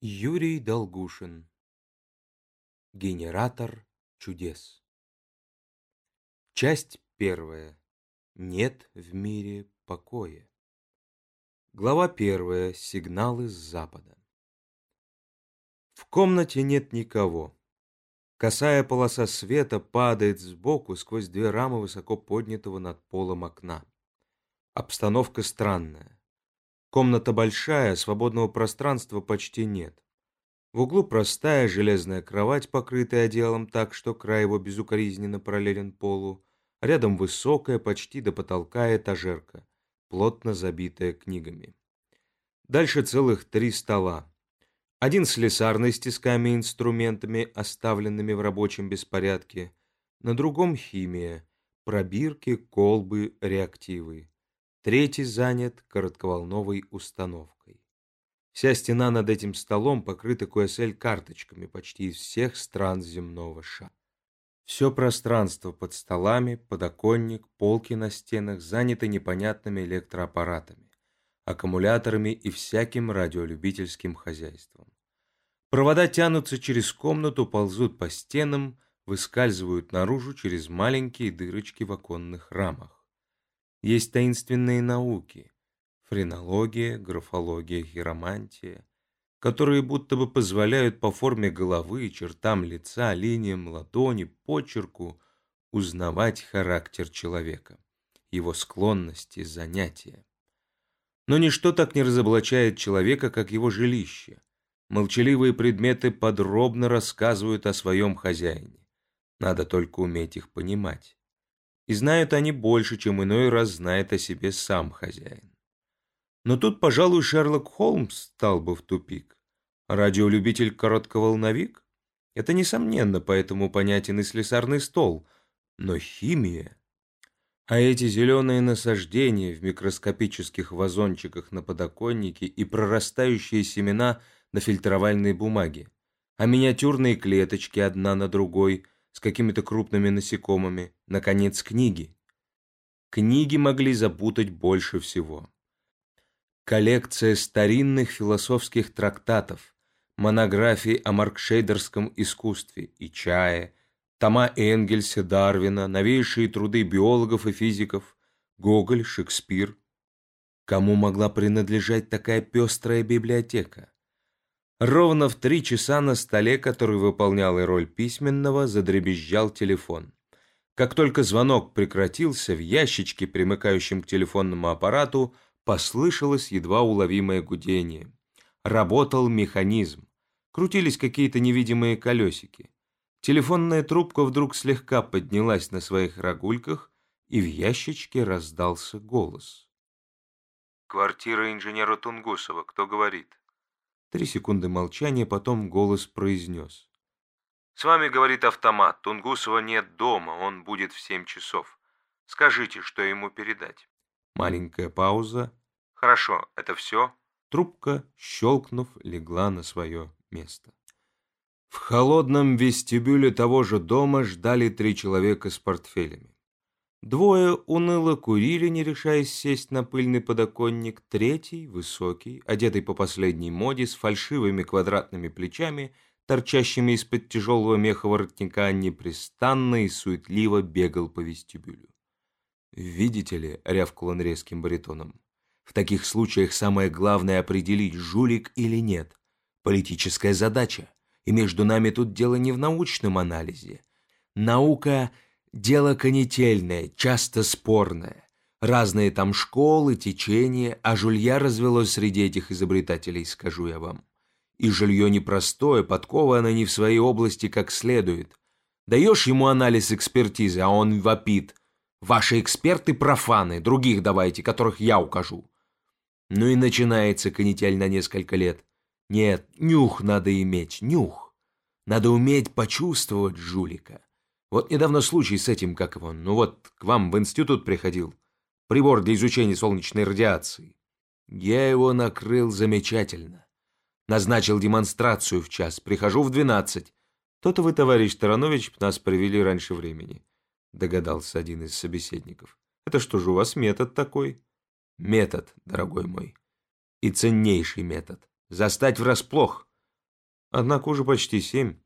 Юрий Долгушин Генератор чудес Часть первая. Нет в мире покоя. Глава первая. Сигналы с запада. В комнате нет никого. Косая полоса света падает сбоку сквозь две рамы высоко поднятого над полом окна. Обстановка странная. Комната большая, свободного пространства почти нет. В углу простая железная кровать, покрытая одеялом так, что край его безукоризненно параллелен полу. Рядом высокая, почти до потолка этажерка, плотно забитая книгами. Дальше целых три стола. Один слесарный с тисками и инструментами, оставленными в рабочем беспорядке. На другом химия, пробирки, колбы, реактивы. Третий занят коротковолновой установкой. Вся стена над этим столом покрыта QSL карточками почти из всех стран земного шара. Все пространство под столами, подоконник, полки на стенах заняты непонятными электроаппаратами, аккумуляторами и всяким радиолюбительским хозяйством. Провода тянутся через комнату, ползут по стенам, выскальзывают наружу через маленькие дырочки в оконных рамах. Есть таинственные науки – френология, графология, хиромантия, которые будто бы позволяют по форме головы, чертам лица, линиям ладони, почерку узнавать характер человека, его склонности, занятия. Но ничто так не разоблачает человека, как его жилище. Молчаливые предметы подробно рассказывают о своем хозяине. Надо только уметь их понимать и знают они больше, чем иной раз знает о себе сам хозяин. Но тут, пожалуй, Шерлок Холмс стал бы в тупик. Радиолюбитель коротковолновик? Это, несомненно, поэтому понятен и слесарный стол. Но химия... А эти зеленые насаждения в микроскопических вазончиках на подоконнике и прорастающие семена на фильтровальной бумаге, а миниатюрные клеточки одна на другой – с какими-то крупными насекомыми, наконец, книги. Книги могли запутать больше всего. Коллекция старинных философских трактатов, монографии о маркшейдерском искусстве и чае, тома Энгельса, Дарвина, новейшие труды биологов и физиков, Гоголь, Шекспир. Кому могла принадлежать такая пестрая библиотека? Ровно в три часа на столе, который выполнял и роль письменного, задребезжал телефон. Как только звонок прекратился, в ящичке, примыкающем к телефонному аппарату, послышалось едва уловимое гудение. Работал механизм. Крутились какие-то невидимые колесики. Телефонная трубка вдруг слегка поднялась на своих рогульках, и в ящичке раздался голос. «Квартира инженера Тунгусова. Кто говорит?» Три секунды молчания, потом голос произнес. «С вами, — говорит автомат, — Тунгусова нет дома, он будет в семь часов. Скажите, что ему передать». Маленькая пауза. «Хорошо, это все?» Трубка, щелкнув, легла на свое место. В холодном вестибюле того же дома ждали три человека с портфелями. Двое уныло курили, не решаясь сесть на пыльный подоконник. Третий, высокий, одетый по последней моде, с фальшивыми квадратными плечами, торчащими из-под тяжелого меха воротника, непрестанно и суетливо бегал по вестибюлю. «Видите ли», — рявкал он резким баритоном, — «в таких случаях самое главное определить, жулик или нет. Политическая задача. И между нами тут дело не в научном анализе. Наука — Дело конетельное, часто спорное. Разные там школы, течения, а жулья развелось среди этих изобретателей, скажу я вам. И жилье непростое, подковано не в своей области как следует. Даешь ему анализ экспертизы, а он вопит. Ваши эксперты профаны, других давайте, которых я укажу. Ну и начинается канитель на несколько лет. Нет, нюх надо иметь, нюх. Надо уметь почувствовать жулика. Вот недавно случай с этим, как его, ну вот, к вам в институт приходил. Прибор для изучения солнечной радиации. Я его накрыл замечательно. Назначил демонстрацию в час. Прихожу в двенадцать. То-то вы, товарищ Таранович, нас привели раньше времени. Догадался один из собеседников. Это что же у вас метод такой? Метод, дорогой мой. И ценнейший метод. Застать врасплох. Однако уже почти семь.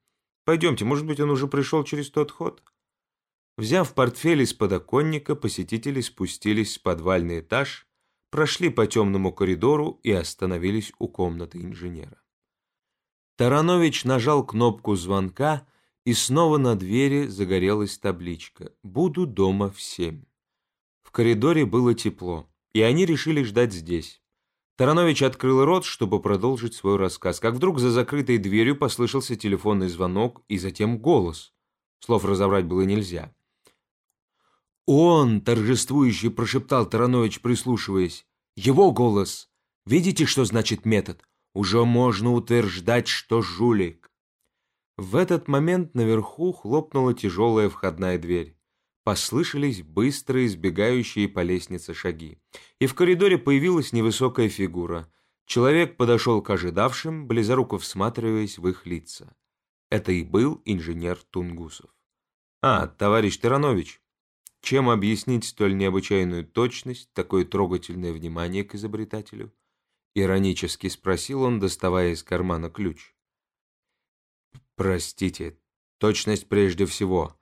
Пойдемте, может быть, он уже пришел через тот ход?» Взяв портфель из подоконника, посетители спустились в подвальный этаж, прошли по темному коридору и остановились у комнаты инженера. Таранович нажал кнопку звонка, и снова на двери загорелась табличка «Буду дома в семь». В коридоре было тепло, и они решили ждать здесь. Таранович открыл рот, чтобы продолжить свой рассказ, как вдруг за закрытой дверью послышался телефонный звонок и затем голос. Слов разобрать было нельзя. «Он!» — торжествующе прошептал Таранович, прислушиваясь. «Его голос! Видите, что значит метод? Уже можно утверждать, что жулик!» В этот момент наверху хлопнула тяжелая входная дверь. Послышались быстрые, сбегающие по лестнице шаги. И в коридоре появилась невысокая фигура. Человек подошел к ожидавшим, близоруко всматриваясь в их лица. Это и был инженер Тунгусов. «А, товарищ Таранович, чем объяснить столь необычайную точность, такое трогательное внимание к изобретателю?» Иронически спросил он, доставая из кармана ключ. «Простите, точность прежде всего», —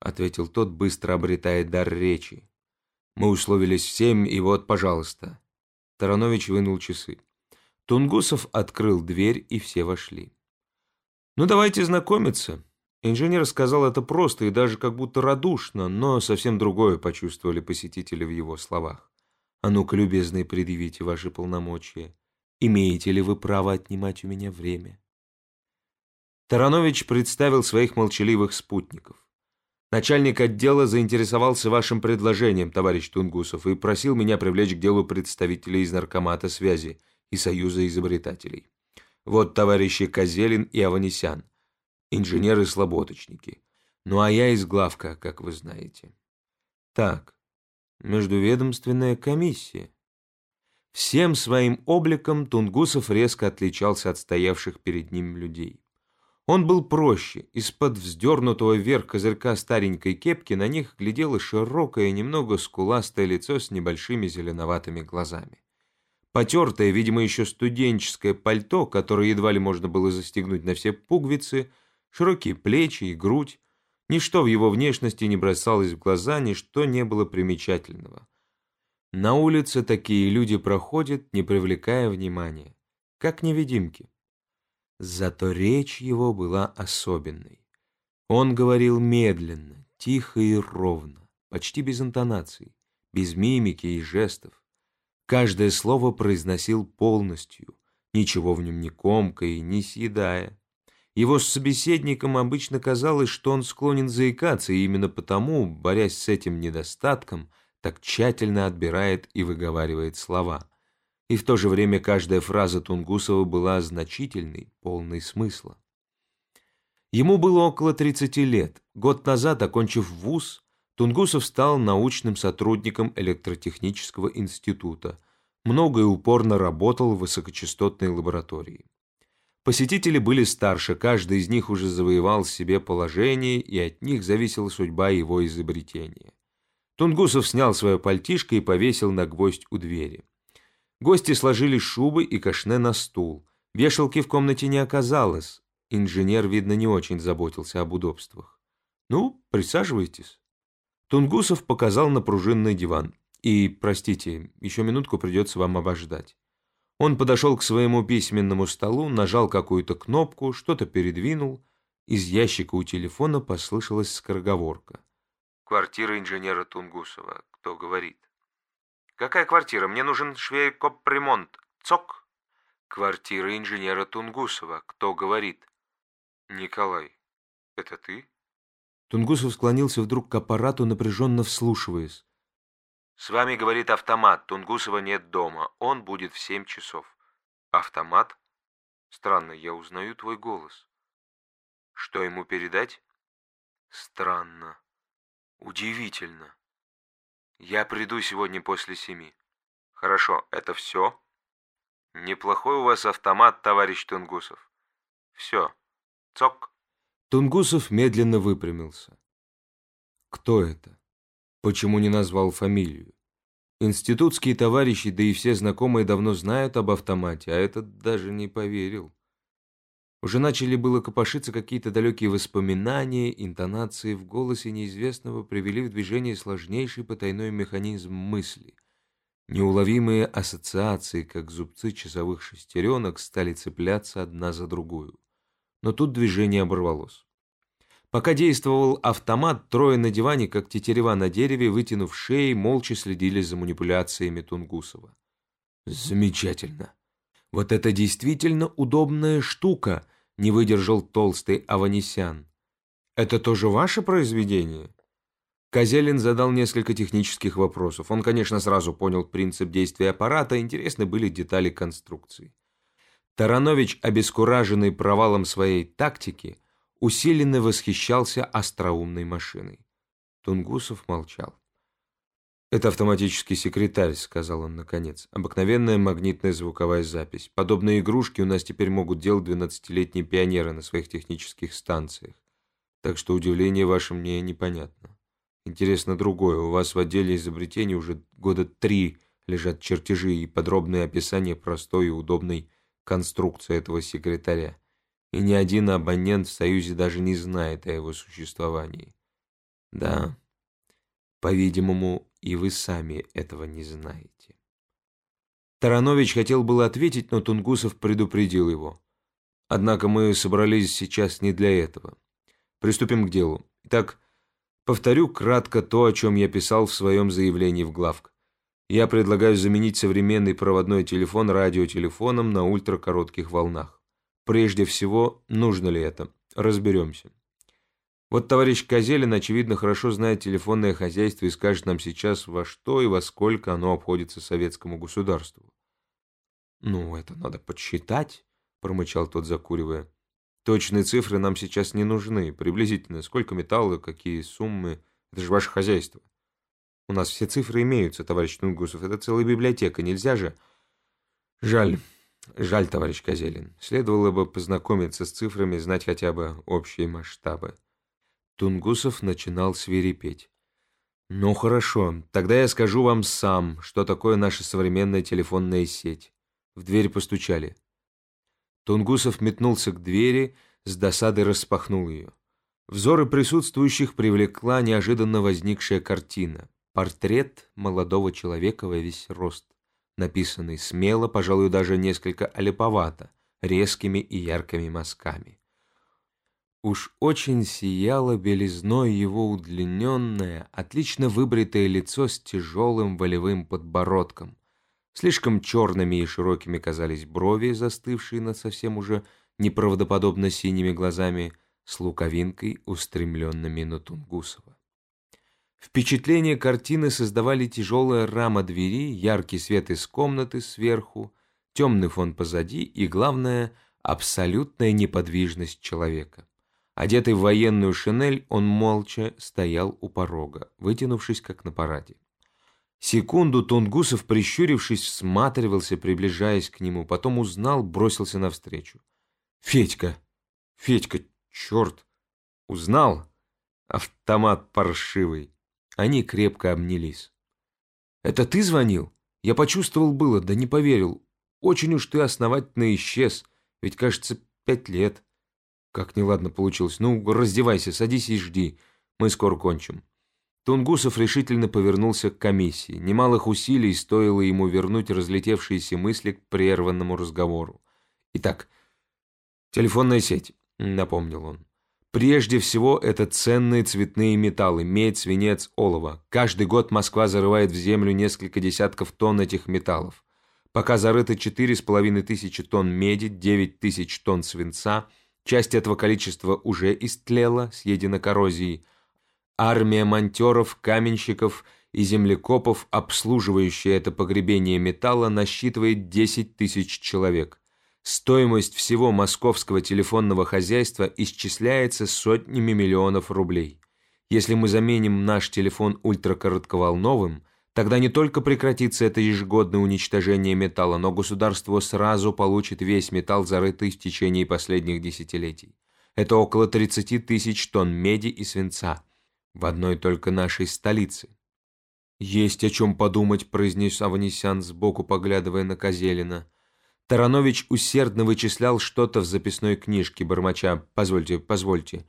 ответил тот, быстро обретая дар речи. «Мы условились в семь, и вот, пожалуйста». Таранович вынул часы. Тунгусов открыл дверь, и все вошли. «Ну, давайте знакомиться». Инженер сказал это просто и даже как будто радушно, но совсем другое почувствовали посетители в его словах. «А ну-ка, любезные, предъявите ваши полномочия. Имеете ли вы право отнимать у меня время?» Таранович представил своих молчаливых спутников. Начальник отдела заинтересовался вашим предложением, товарищ Тунгусов, и просил меня привлечь к делу представителей из Наркомата связи и Союза изобретателей. Вот товарищи Козелин и Аванесян, инженеры-слаботочники. Ну а я из главка, как вы знаете. Так, междуведомственная комиссия. Всем своим обликом Тунгусов резко отличался от стоявших перед ним людей. Он был проще. Из-под вздернутого вверх козырька старенькой кепки на них глядело широкое, немного скуластое лицо с небольшими зеленоватыми глазами. Потертое, видимо, еще студенческое пальто, которое едва ли можно было застегнуть на все пуговицы, широкие плечи и грудь. Ничто в его внешности не бросалось в глаза, ничто не было примечательного. На улице такие люди проходят, не привлекая внимания, как невидимки. Зато речь его была особенной. Он говорил медленно, тихо и ровно, почти без интонаций, без мимики и жестов. Каждое слово произносил полностью, ничего в нем не комкая, не съедая. Его собеседникам обычно казалось, что он склонен заикаться, и именно потому, борясь с этим недостатком, так тщательно отбирает и выговаривает слова и в то же время каждая фраза Тунгусова была значительной, полной смысла. Ему было около 30 лет. Год назад, окончив вуз, Тунгусов стал научным сотрудником электротехнического института, много и упорно работал в высокочастотной лаборатории. Посетители были старше, каждый из них уже завоевал себе положение, и от них зависела судьба его изобретения. Тунгусов снял свое пальтишко и повесил на гвоздь у двери. Гости сложили шубы и кашне на стул. Вешалки в комнате не оказалось. Инженер, видно, не очень заботился об удобствах. «Ну, присаживайтесь». Тунгусов показал на пружинный диван. «И, простите, еще минутку придется вам обождать». Он подошел к своему письменному столу, нажал какую-то кнопку, что-то передвинул. Из ящика у телефона послышалась скороговорка. «Квартира инженера Тунгусова. Кто говорит?» «Какая квартира? Мне нужен швейкопремонт. Цок!» «Квартира инженера Тунгусова. Кто говорит?» «Николай, это ты?» Тунгусов склонился вдруг к аппарату, напряженно вслушиваясь. «С вами говорит автомат. Тунгусова нет дома. Он будет в семь часов». «Автомат? Странно, я узнаю твой голос». «Что ему передать?» «Странно. Удивительно. Я приду сегодня после семи. Хорошо, это все? Неплохой у вас автомат, товарищ Тунгусов. Все. Цок. Тунгусов медленно выпрямился. Кто это? Почему не назвал фамилию? Институтские товарищи, да и все знакомые давно знают об автомате, а этот даже не поверил. Уже начали было копошиться какие-то далекие воспоминания, интонации в голосе неизвестного привели в движение сложнейший потайной механизм мысли. Неуловимые ассоциации, как зубцы часовых шестеренок, стали цепляться одна за другую. Но тут движение оборвалось. Пока действовал автомат, трое на диване, как тетерева на дереве, вытянув шеи, молча следили за манипуляциями Тунгусова. «Замечательно! Вот это действительно удобная штука!» — не выдержал толстый Аванесян. «Это тоже ваше произведение?» Козелин задал несколько технических вопросов. Он, конечно, сразу понял принцип действия аппарата, интересны были детали конструкции. Таранович, обескураженный провалом своей тактики, усиленно восхищался остроумной машиной. Тунгусов молчал. «Это автоматический секретарь», — сказал он наконец. «Обыкновенная магнитная звуковая запись. Подобные игрушки у нас теперь могут делать двенадцатилетние пионеры на своих технических станциях. Так что удивление ваше мне непонятно. Интересно другое. У вас в отделе изобретений уже года три лежат чертежи и подробное описание простой и удобной конструкции этого секретаря, и ни один абонент в Союзе даже не знает о его существовании. Да, по-видимому, и вы сами этого не знаете. Таранович хотел было ответить, но Тунгусов предупредил его. Однако мы собрались сейчас не для этого. Приступим к делу. Итак, повторю кратко то, о чем я писал в своем заявлении в главк. Я предлагаю заменить современный проводной телефон радиотелефоном на ультракоротких волнах. Прежде всего, нужно ли это? Разберемся. Вот товарищ Козелин, очевидно, хорошо знает телефонное хозяйство и скажет нам сейчас, во что и во сколько оно обходится советскому государству. «Ну, это надо подсчитать», — промычал тот, закуривая. «Точные цифры нам сейчас не нужны. Приблизительно, сколько металла, какие суммы. Это же ваше хозяйство». У нас все цифры имеются, товарищ Тунгусов. Это целая библиотека, нельзя же. Жаль, жаль, товарищ Козелин. Следовало бы познакомиться с цифрами, знать хотя бы общие масштабы. Тунгусов начинал свирепеть. «Ну хорошо, тогда я скажу вам сам, что такое наша современная телефонная сеть». В дверь постучали. Тунгусов метнулся к двери, с досадой распахнул ее. Взоры присутствующих привлекла неожиданно возникшая картина. Портрет молодого человека во весь рост, написанный смело, пожалуй, даже несколько олиповато, резкими и яркими мазками. Уж очень сияло белизной его удлиненное, отлично выбритое лицо с тяжелым волевым подбородком. Слишком черными и широкими казались брови, застывшие над совсем уже неправдоподобно синими глазами, с луковинкой, устремленными на Тунгусова. Впечатление картины создавали тяжелая рама двери, яркий свет из комнаты сверху, темный фон позади и, главное, абсолютная неподвижность человека. Одетый в военную шинель, он молча стоял у порога, вытянувшись как на параде. Секунду Тунгусов, прищурившись, всматривался, приближаясь к нему, потом узнал, бросился навстречу. «Федька! Федька, черт! Узнал? Автомат паршивый!» Они крепко обнялись. «Это ты звонил? Я почувствовал было, да не поверил. Очень уж ты основательно исчез, ведь, кажется, пять лет. Как неладно получилось. Ну, раздевайся, садись и жди. Мы скоро кончим». Тунгусов решительно повернулся к комиссии. Немалых усилий стоило ему вернуть разлетевшиеся мысли к прерванному разговору. «Итак, телефонная сеть», — напомнил он. Прежде всего, это ценные цветные металлы – медь, свинец, олово. Каждый год Москва зарывает в землю несколько десятков тонн этих металлов. Пока зарыто 4,5 тысячи тонн меди, 9 тысяч тонн свинца. Часть этого количества уже истлела, съедена коррозией. Армия монтеров, каменщиков и землекопов, обслуживающая это погребение металла, насчитывает 10 тысяч человек. Стоимость всего московского телефонного хозяйства исчисляется сотнями миллионов рублей. Если мы заменим наш телефон ультракоротковолновым, тогда не только прекратится это ежегодное уничтожение металла, но государство сразу получит весь металл, зарытый в течение последних десятилетий. Это около 30 тысяч тонн меди и свинца в одной только нашей столице. «Есть о чем подумать», — произнес Аванесян сбоку, поглядывая на Козелина. Таранович усердно вычислял что-то в записной книжке, бормоча «Позвольте, позвольте».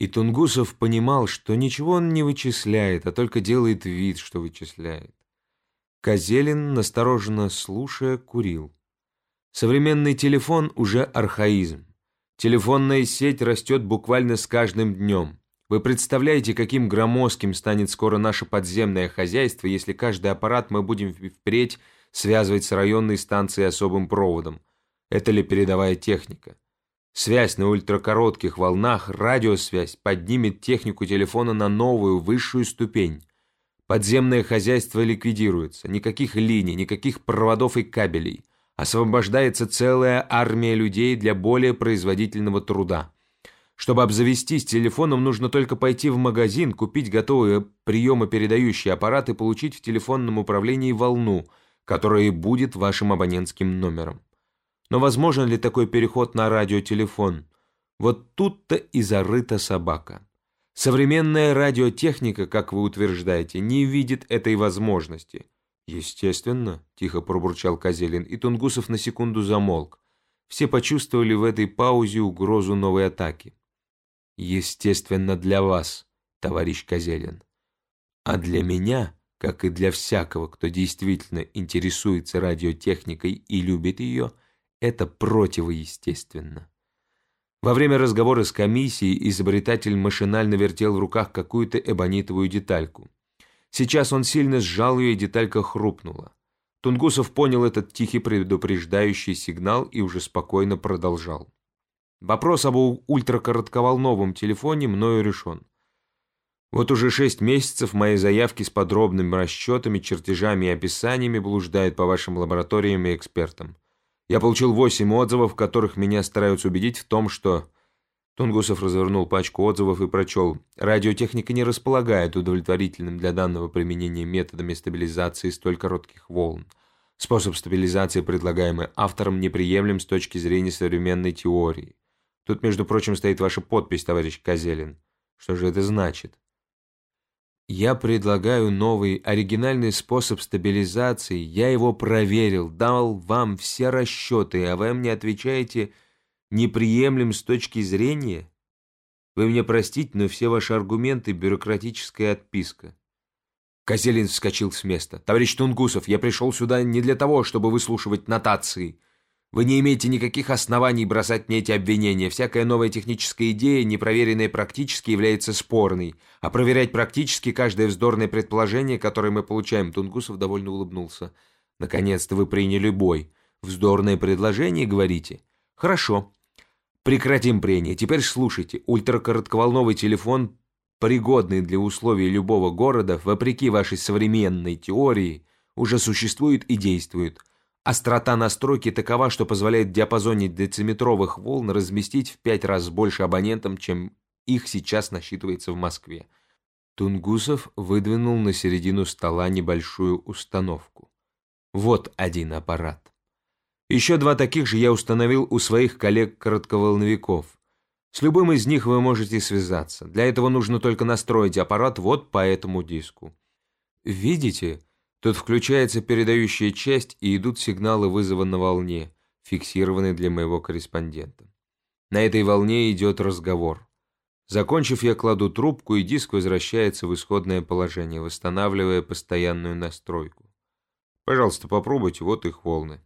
И Тунгусов понимал, что ничего он не вычисляет, а только делает вид, что вычисляет. Козелин, настороженно слушая, курил. Современный телефон уже архаизм. Телефонная сеть растет буквально с каждым днем. Вы представляете, каким громоздким станет скоро наше подземное хозяйство, если каждый аппарат мы будем впредь связывать с районной станцией особым проводом? Это ли передовая техника? Связь на ультракоротких волнах, радиосвязь поднимет технику телефона на новую, высшую ступень. Подземное хозяйство ликвидируется, никаких линий, никаких проводов и кабелей. Освобождается целая армия людей для более производительного труда. Чтобы обзавестись телефоном, нужно только пойти в магазин, купить готовые приемопередающие аппараты и получить в телефонном управлении волну, которая и будет вашим абонентским номером. Но возможен ли такой переход на радиотелефон? Вот тут-то и зарыта собака. Современная радиотехника, как вы утверждаете, не видит этой возможности. Естественно, тихо пробурчал Козелин, и Тунгусов на секунду замолк. Все почувствовали в этой паузе угрозу новой атаки. Естественно, для вас, товарищ Козелин. А для меня, как и для всякого, кто действительно интересуется радиотехникой и любит ее, это противоестественно. Во время разговора с комиссией изобретатель машинально вертел в руках какую-то эбонитовую детальку. Сейчас он сильно сжал ее, и деталька хрупнула. Тунгусов понял этот тихий предупреждающий сигнал и уже спокойно продолжал. Вопрос об ультракоротковолновом телефоне мною решен. Вот уже шесть месяцев мои заявки с подробными расчетами, чертежами и описаниями блуждают по вашим лабораториям и экспертам. Я получил восемь отзывов, в которых меня стараются убедить в том, что... Тунгусов развернул пачку отзывов и прочел. Радиотехника не располагает удовлетворительным для данного применения методами стабилизации столь коротких волн. Способ стабилизации, предлагаемый автором, неприемлем с точки зрения современной теории. Тут, между прочим, стоит ваша подпись, товарищ Козелин. Что же это значит? Я предлагаю новый, оригинальный способ стабилизации. Я его проверил, дал вам все расчеты, а вы мне отвечаете «неприемлем с точки зрения». Вы мне простите, но все ваши аргументы – бюрократическая отписка. Козелин вскочил с места. «Товарищ Тунгусов, я пришел сюда не для того, чтобы выслушивать нотации. Вы не имеете никаких оснований бросать мне эти обвинения. Всякая новая техническая идея, не проверенная практически, является спорной. А проверять практически каждое вздорное предположение, которое мы получаем, Тунгусов довольно улыбнулся. Наконец-то вы приняли бой. Вздорное предложение, говорите? Хорошо. Прекратим прение. Теперь слушайте. Ультракоротковолновый телефон, пригодный для условий любого города, вопреки вашей современной теории, уже существует и действует. Острота настройки такова, что позволяет в диапазоне дециметровых волн разместить в пять раз больше абонентам, чем их сейчас насчитывается в Москве. Тунгусов выдвинул на середину стола небольшую установку. Вот один аппарат. Еще два таких же я установил у своих коллег-коротковолновиков. С любым из них вы можете связаться. Для этого нужно только настроить аппарат вот по этому диску. Видите, Тут включается передающая часть и идут сигналы вызова на волне, фиксированные для моего корреспондента. На этой волне идет разговор. Закончив, я кладу трубку, и диск возвращается в исходное положение, восстанавливая постоянную настройку. Пожалуйста, попробуйте, вот их волны.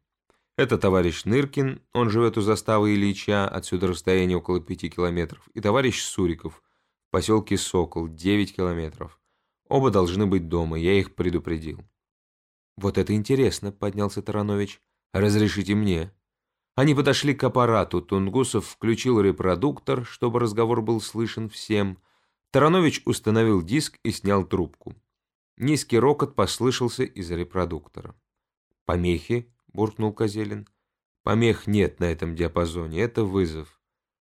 Это товарищ Ныркин, он живет у заставы Ильича, отсюда расстояние около пяти километров, и товарищ Суриков, в поселке Сокол, девять километров. Оба должны быть дома, я их предупредил. «Вот это интересно», — поднялся Таранович. «Разрешите мне». Они подошли к аппарату. Тунгусов включил репродуктор, чтобы разговор был слышен всем. Таранович установил диск и снял трубку. Низкий рокот послышался из репродуктора. «Помехи?» — буркнул Козелин. «Помех нет на этом диапазоне. Это вызов.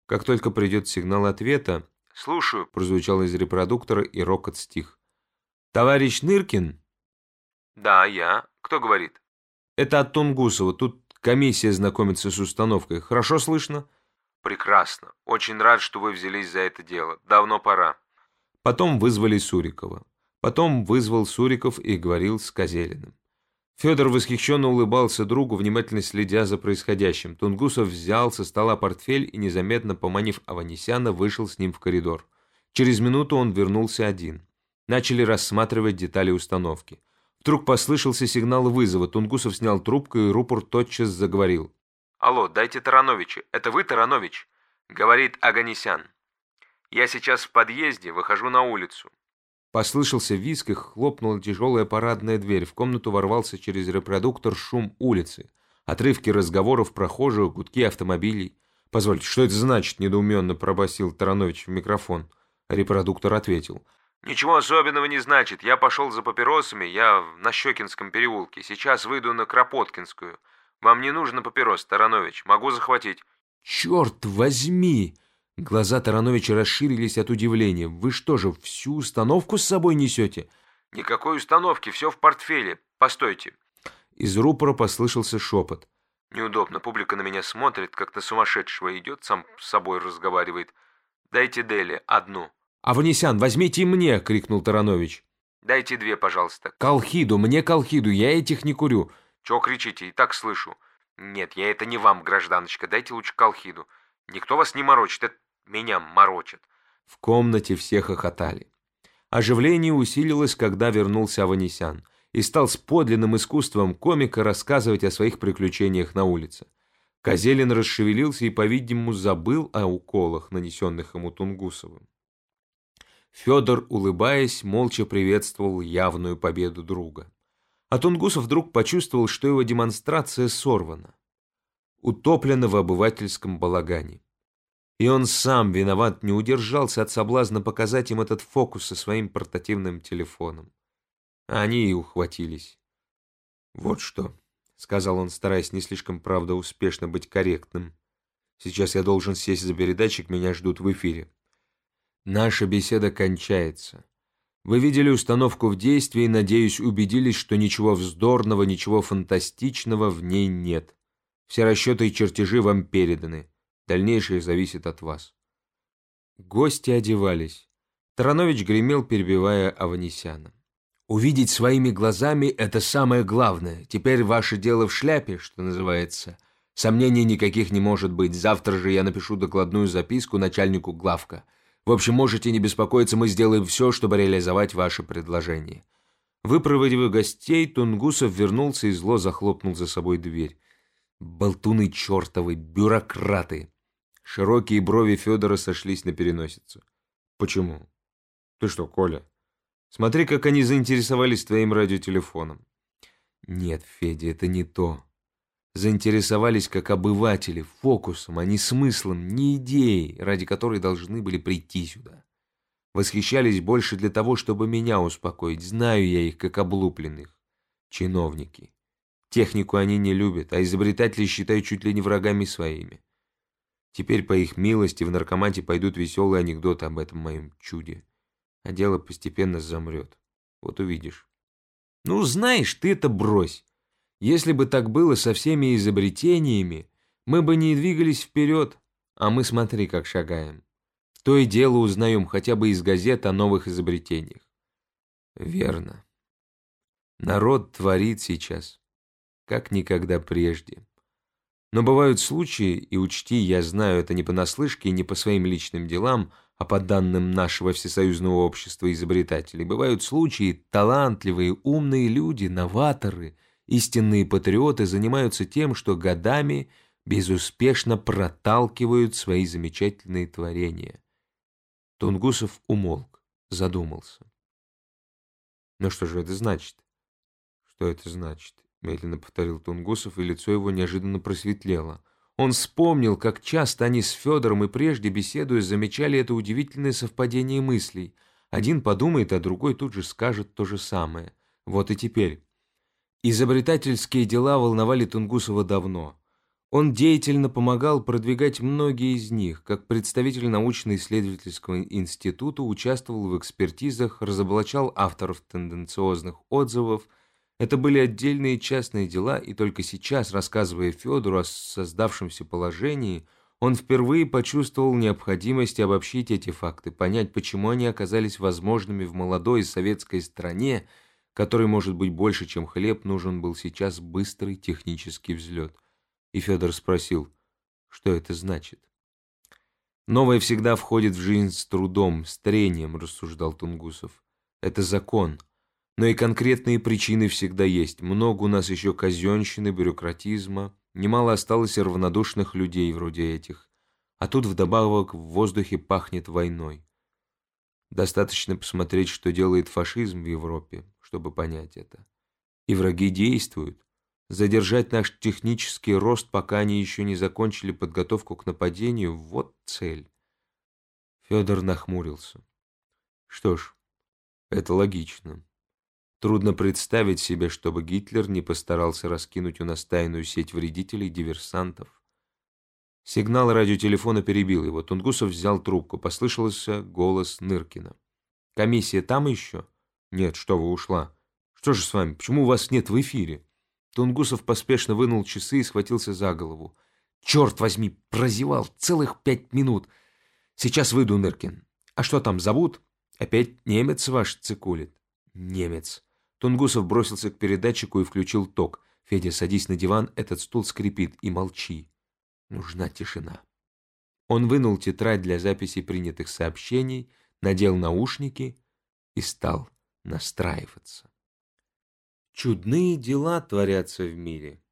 Как только придет сигнал ответа...» «Слушаю», — прозвучал из репродуктора, и рокот стих. «Товарищ Ныркин?» «Да, я. Кто говорит?» «Это от Тунгусова. Тут комиссия знакомится с установкой. Хорошо слышно?» «Прекрасно. Очень рад, что вы взялись за это дело. Давно пора». Потом вызвали Сурикова. Потом вызвал Суриков и говорил с Козелиным. Федор восхищенно улыбался другу, внимательно следя за происходящим. Тунгусов взял со стола портфель и, незаметно поманив Аванесяна, вышел с ним в коридор. Через минуту он вернулся один. Начали рассматривать детали установки. Вдруг послышался сигнал вызова. Тунгусов снял трубку, и рупор тотчас заговорил. «Алло, дайте Тарановича. Это вы, Таранович?» Говорит Аганесян. «Я сейчас в подъезде, выхожу на улицу. Послышался визг и хлопнула тяжелая парадная дверь. В комнату ворвался через репродуктор шум улицы. Отрывки разговоров прохожих, гудки автомобилей. «Позвольте, что это значит?» – недоуменно пробасил Таранович в микрофон. Репродуктор ответил. «Ничего особенного не значит. Я пошел за папиросами, я на Щекинском переулке. Сейчас выйду на Кропоткинскую. Вам не нужно папирос, Таранович. Могу захватить». «Черт возьми!» Глаза Тарановича расширились от удивления. «Вы что же, всю установку с собой несете?» «Никакой установки, все в портфеле. Постойте». Из рупора послышался шепот. «Неудобно, публика на меня смотрит, как-то сумасшедшего идет, сам с собой разговаривает. Дайте Дели одну». «Аванесян, возьмите и мне!» — крикнул Таранович. «Дайте две, пожалуйста». «Колхиду, мне колхиду, я этих не курю». «Чего кричите? И так слышу». «Нет, я это не вам, гражданочка, дайте лучше колхиду. Никто вас не морочит, это меня морочит. В комнате все хохотали. Оживление усилилось, когда вернулся Аванесян и стал с подлинным искусством комика рассказывать о своих приключениях на улице. Козелин расшевелился и, по-видимому, забыл о уколах, нанесенных ему Тунгусовым. Федор, улыбаясь, молча приветствовал явную победу друга. А Тунгусов вдруг почувствовал, что его демонстрация сорвана. Утоплена в обывательском балагане. И он сам, виноват, не удержался от соблазна показать им этот фокус со своим портативным телефоном. А они и ухватились. «Вот что», — сказал он, стараясь не слишком, правда, успешно быть корректным. «Сейчас я должен сесть за передатчик, меня ждут в эфире. Наша беседа кончается. Вы видели установку в действии и, надеюсь, убедились, что ничего вздорного, ничего фантастичного в ней нет. Все расчеты и чертежи вам переданы. Дальнейшее зависит от вас. Гости одевались. Таранович гремел, перебивая Аванесяна. Увидеть своими глазами – это самое главное. Теперь ваше дело в шляпе, что называется. Сомнений никаких не может быть. Завтра же я напишу докладную записку начальнику главка. В общем, можете не беспокоиться, мы сделаем все, чтобы реализовать ваше предложение. Выпроводив гостей, Тунгусов вернулся и зло захлопнул за собой дверь. Болтуны чертовы, бюрократы! Широкие брови Федора сошлись на переносицу. «Почему? Ты что, Коля? Смотри, как они заинтересовались твоим радиотелефоном». «Нет, Федя, это не то. Заинтересовались как обыватели, фокусом, а не смыслом, не идеей, ради которой должны были прийти сюда. Восхищались больше для того, чтобы меня успокоить. Знаю я их, как облупленных. Чиновники. Технику они не любят, а изобретатели считают чуть ли не врагами своими. Теперь по их милости в наркомате пойдут веселые анекдоты об этом моем чуде. А дело постепенно замрет. Вот увидишь. Ну, знаешь, ты это брось. Если бы так было со всеми изобретениями, мы бы не двигались вперед, а мы смотри, как шагаем. То и дело узнаем хотя бы из газет о новых изобретениях. Верно. Народ творит сейчас, как никогда прежде. Но бывают случаи, и учти, я знаю это не понаслышке и не по своим личным делам, а по данным нашего всесоюзного общества изобретателей, бывают случаи, талантливые, умные люди, новаторы, истинные патриоты занимаются тем, что годами безуспешно проталкивают свои замечательные творения. Тунгусов умолк, задумался. Ну что же это значит? Что это значит? Медленно повторил Тунгусов, и лицо его неожиданно просветлело. Он вспомнил, как часто они с Федором и прежде, беседуя, замечали это удивительное совпадение мыслей. Один подумает, а другой тут же скажет то же самое. Вот и теперь. Изобретательские дела волновали Тунгусова давно. Он деятельно помогал продвигать многие из них, как представитель научно-исследовательского института участвовал в экспертизах, разоблачал авторов тенденциозных отзывов – это были отдельные частные дела, и только сейчас, рассказывая Федору о создавшемся положении, он впервые почувствовал необходимость обобщить эти факты, понять, почему они оказались возможными в молодой советской стране, который может быть больше, чем хлеб, нужен был сейчас быстрый технический взлет. И Федор спросил, что это значит. «Новое всегда входит в жизнь с трудом, с трением», — рассуждал Тунгусов. «Это закон. Но и конкретные причины всегда есть. Много у нас еще казенщины, бюрократизма. Немало осталось и равнодушных людей вроде этих. А тут вдобавок в воздухе пахнет войной. Достаточно посмотреть, что делает фашизм в Европе, чтобы понять это. И враги действуют. Задержать наш технический рост, пока они еще не закончили подготовку к нападению, вот цель. Федор нахмурился. Что ж, это логично. Трудно представить себе, чтобы Гитлер не постарался раскинуть у нас тайную сеть вредителей, диверсантов. Сигнал радиотелефона перебил его. Тунгусов взял трубку. Послышался голос Ныркина. «Комиссия там еще?» «Нет, что вы, ушла. Что же с вами? Почему вас нет в эфире?» Тунгусов поспешно вынул часы и схватился за голову. «Черт возьми, прозевал целых пять минут. Сейчас выйду, Ныркин. А что там, зовут? Опять немец ваш цикулит?» «Немец. Тунгусов бросился к передатчику и включил ток. «Федя, садись на диван, этот стул скрипит, и молчи. Нужна тишина». Он вынул тетрадь для записи принятых сообщений, надел наушники и стал настраиваться. Чудные дела творятся в мире.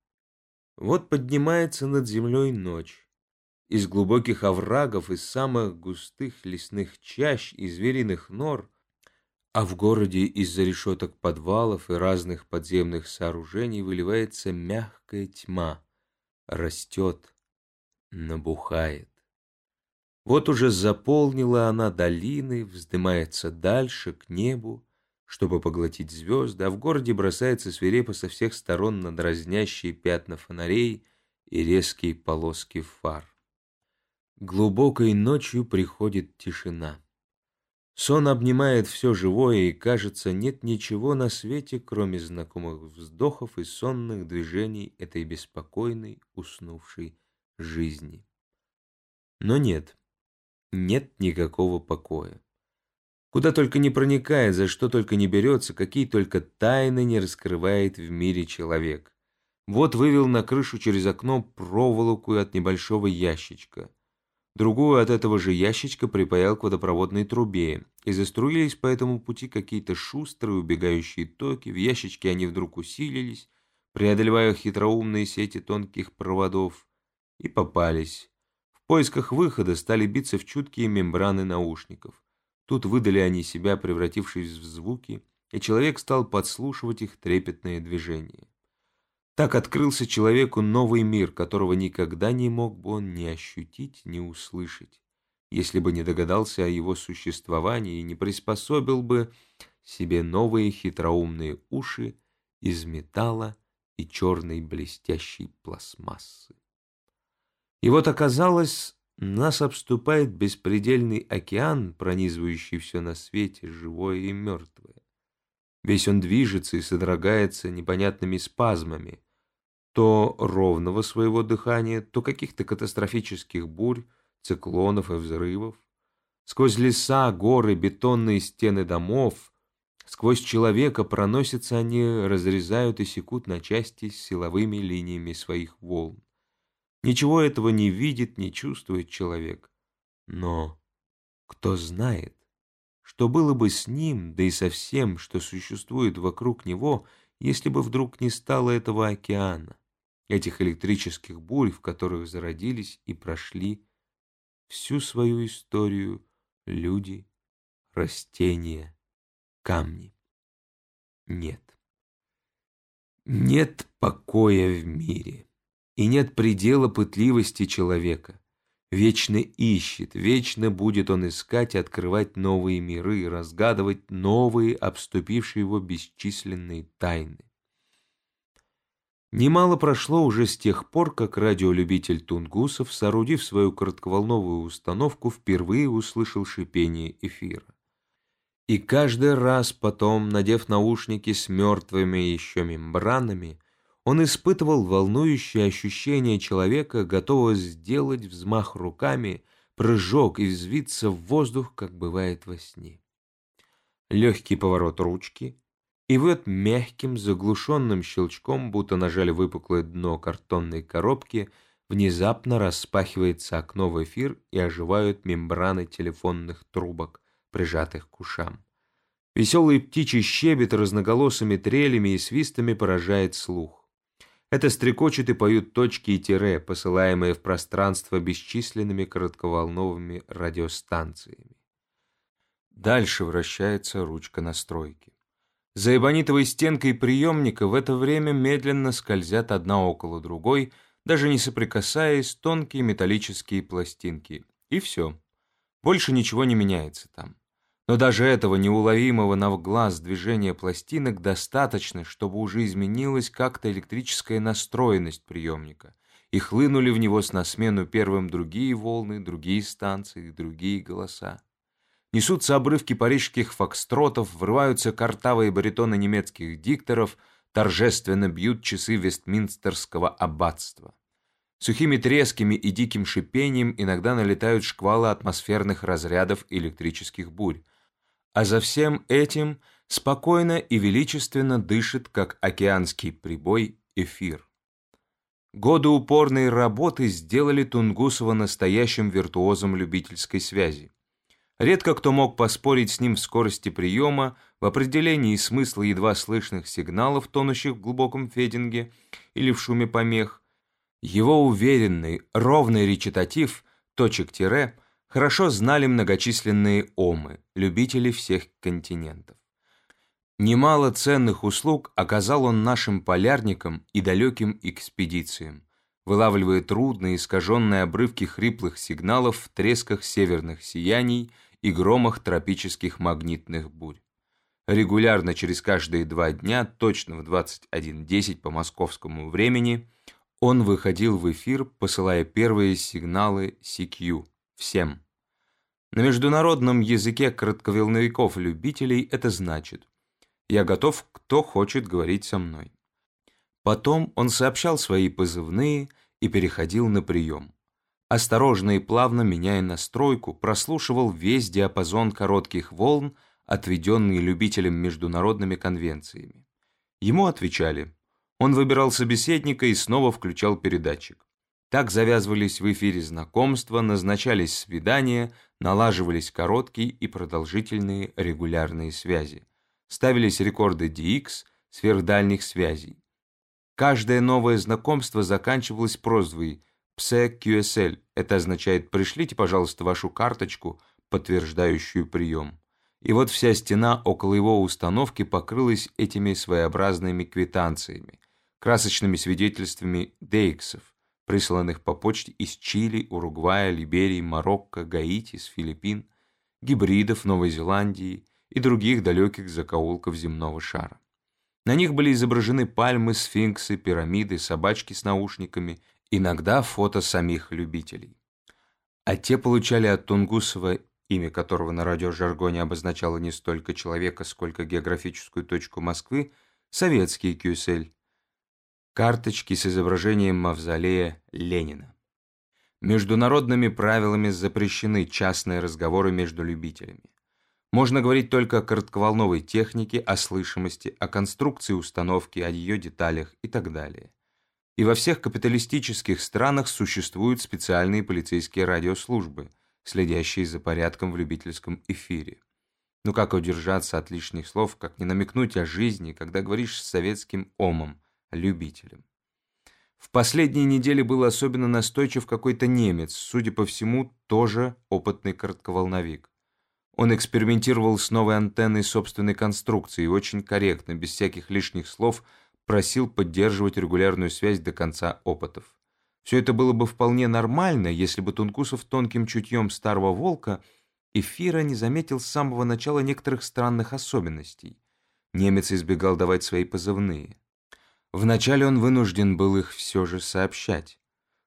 Вот поднимается над землей ночь. Из глубоких оврагов, из самых густых лесных чащ и звериных нор — а в городе из-за решеток подвалов и разных подземных сооружений выливается мягкая тьма, растет, набухает. Вот уже заполнила она долины, вздымается дальше, к небу, чтобы поглотить звезды, а в городе бросается свирепо со всех сторон на дразнящие пятна фонарей и резкие полоски фар. Глубокой ночью приходит тишина. Сон обнимает все живое, и, кажется, нет ничего на свете, кроме знакомых вздохов и сонных движений этой беспокойной, уснувшей жизни. Но нет, нет никакого покоя. Куда только не проникает, за что только не берется, какие только тайны не раскрывает в мире человек. Вот вывел на крышу через окно проволоку от небольшого ящичка. Другую от этого же ящичка припаял к водопроводной трубе, и заструились по этому пути какие-то шустрые убегающие токи, в ящичке они вдруг усилились, преодолевая хитроумные сети тонких проводов, и попались. В поисках выхода стали биться в чуткие мембраны наушников. Тут выдали они себя, превратившись в звуки, и человек стал подслушивать их трепетные движения. Так открылся человеку новый мир, которого никогда не мог бы он ни ощутить, ни услышать, если бы не догадался о его существовании и не приспособил бы себе новые хитроумные уши из металла и черной блестящей пластмассы. И вот оказалось, нас обступает беспредельный океан, пронизывающий все на свете, живое и мертвое. Весь он движется и содрогается непонятными спазмами, то ровного своего дыхания, то каких-то катастрофических бурь, циклонов и взрывов. Сквозь леса, горы, бетонные стены домов, сквозь человека проносятся они, разрезают и секут на части силовыми линиями своих волн. Ничего этого не видит, не чувствует человек. Но кто знает, что было бы с ним, да и со всем, что существует вокруг него, если бы вдруг не стало этого океана, этих электрических бурь, в которых зародились и прошли всю свою историю люди, растения, камни. Нет. Нет покоя в мире, и нет предела пытливости человека. Вечно ищет, вечно будет он искать и открывать новые миры, разгадывать новые, обступившие его бесчисленные тайны. Немало прошло уже с тех пор, как радиолюбитель Тунгусов, соорудив свою коротковолновую установку, впервые услышал шипение эфира. И каждый раз потом, надев наушники с мертвыми еще мембранами, он испытывал волнующее ощущение человека, готового сделать взмах руками, прыжок и взвиться в воздух, как бывает во сне. Легкий поворот ручки, И вот мягким, заглушенным щелчком, будто нажали выпуклое дно картонной коробки, внезапно распахивается окно в эфир и оживают мембраны телефонных трубок, прижатых к ушам. Веселый птичий щебет разноголосыми трелями и свистами поражает слух. Это стрекочет и поют точки и тире, посылаемые в пространство бесчисленными коротковолновыми радиостанциями. Дальше вращается ручка настройки. За эбонитовой стенкой приемника в это время медленно скользят одна около другой, даже не соприкасаясь, тонкие металлические пластинки. И все. Больше ничего не меняется там. Но даже этого неуловимого на глаз движения пластинок достаточно, чтобы уже изменилась как-то электрическая настроенность приемника, и хлынули в него с на смену первым другие волны, другие станции, другие голоса. Несутся обрывки парижских фокстротов, врываются картавые баритоны немецких дикторов, торжественно бьют часы Вестминстерского аббатства. Сухими тресками и диким шипением иногда налетают шквалы атмосферных разрядов электрических бурь, а за всем этим спокойно и величественно дышит, как океанский прибой, эфир. Годы упорной работы сделали Тунгусова настоящим виртуозом любительской связи. Редко кто мог поспорить с ним в скорости приема, в определении смысла едва слышных сигналов, тонущих в глубоком фединге или в шуме помех. Его уверенный, ровный речитатив, точек-тире – хорошо знали многочисленные омы, любители всех континентов. Немало ценных услуг оказал он нашим полярникам и далеким экспедициям, вылавливая трудные искаженные обрывки хриплых сигналов в тресках северных сияний и громах тропических магнитных бурь. Регулярно через каждые два дня, точно в 21.10 по московскому времени, он выходил в эфир, посылая первые сигналы CQ Всем. На международном языке коротковолновиков-любителей это значит «Я готов, кто хочет говорить со мной». Потом он сообщал свои позывные и переходил на прием. Осторожно и плавно меняя настройку, прослушивал весь диапазон коротких волн, отведенный любителям международными конвенциями. Ему отвечали. Он выбирал собеседника и снова включал передатчик. Так завязывались в эфире знакомства, назначались свидания, налаживались короткие и продолжительные регулярные связи. Ставились рекорды DX сверхдальних связей. Каждое новое знакомство заканчивалось просьбой PSE-QSL. Это означает «пришлите, пожалуйста, вашу карточку, подтверждающую прием». И вот вся стена около его установки покрылась этими своеобразными квитанциями, красочными свидетельствами дейксов присланных по почте из Чили, Уругвая, Либерии, Марокко, Гаити, с Филиппин, гибридов Новой Зеландии и других далеких закоулков земного шара. На них были изображены пальмы, сфинксы, пирамиды, собачки с наушниками, иногда фото самих любителей. А те получали от Тунгусова, имя которого на радиожаргоне обозначало не столько человека, сколько географическую точку Москвы, советский QSL, карточки с изображением мавзолея Ленина. Международными правилами запрещены частные разговоры между любителями. Можно говорить только о коротковолновой технике, о слышимости, о конструкции установки, о ее деталях и так далее. И во всех капиталистических странах существуют специальные полицейские радиослужбы, следящие за порядком в любительском эфире. Ну как удержаться от лишних слов, как не намекнуть о жизни, когда говоришь с советским омом, любителем. В последние недели был особенно настойчив какой-то немец, судя по всему, тоже опытный коротковолновик. Он экспериментировал с новой антенной собственной конструкции и очень корректно, без всяких лишних слов, просил поддерживать регулярную связь до конца опытов. Все это было бы вполне нормально, если бы Тункусов тонким чутьем старого волка эфира не заметил с самого начала некоторых странных особенностей. Немец избегал давать свои позывные. Вначале он вынужден был их все же сообщать,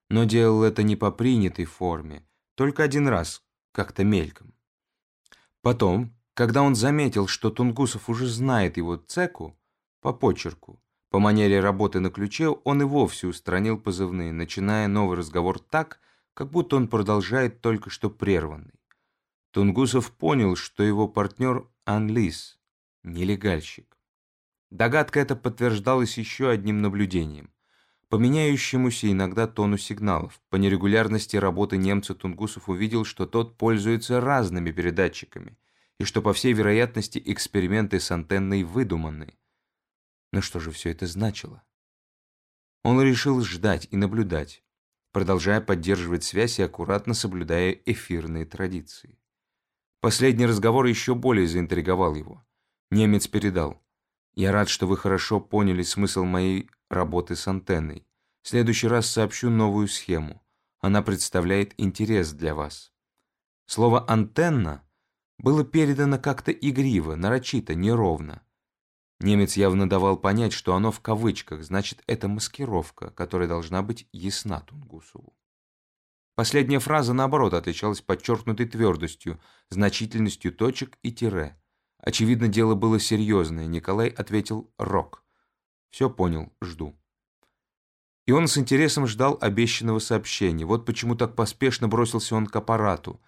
но делал это не по принятой форме, только один раз, как-то мельком. Потом, когда он заметил, что Тунгусов уже знает его цеку, по почерку, по манере работы на ключе, он и вовсе устранил позывные, начиная новый разговор так, как будто он продолжает только что прерванный. Тунгусов понял, что его партнер Анлис, нелегальщик. Догадка эта подтверждалась еще одним наблюдением. По меняющемуся иногда тону сигналов, по нерегулярности работы немца Тунгусов увидел, что тот пользуется разными передатчиками, и что, по всей вероятности, эксперименты с антенной выдуманы. Но что же все это значило? Он решил ждать и наблюдать, продолжая поддерживать связь и аккуратно соблюдая эфирные традиции. Последний разговор еще более заинтриговал его. Немец передал. «Я рад, что вы хорошо поняли смысл моей работы с антенной. В следующий раз сообщу новую схему. Она представляет интерес для вас». Слово «антенна» было передано как-то игриво, нарочито, неровно. Немец явно давал понять, что оно в кавычках, значит, это маскировка, которая должна быть ясна Тунгусову. Последняя фраза, наоборот, отличалась подчеркнутой твердостью, значительностью точек и тире. Очевидно, дело было серьезное. Николай ответил «рок». «Все понял, жду». И он с интересом ждал обещанного сообщения. Вот почему так поспешно бросился он к аппарату.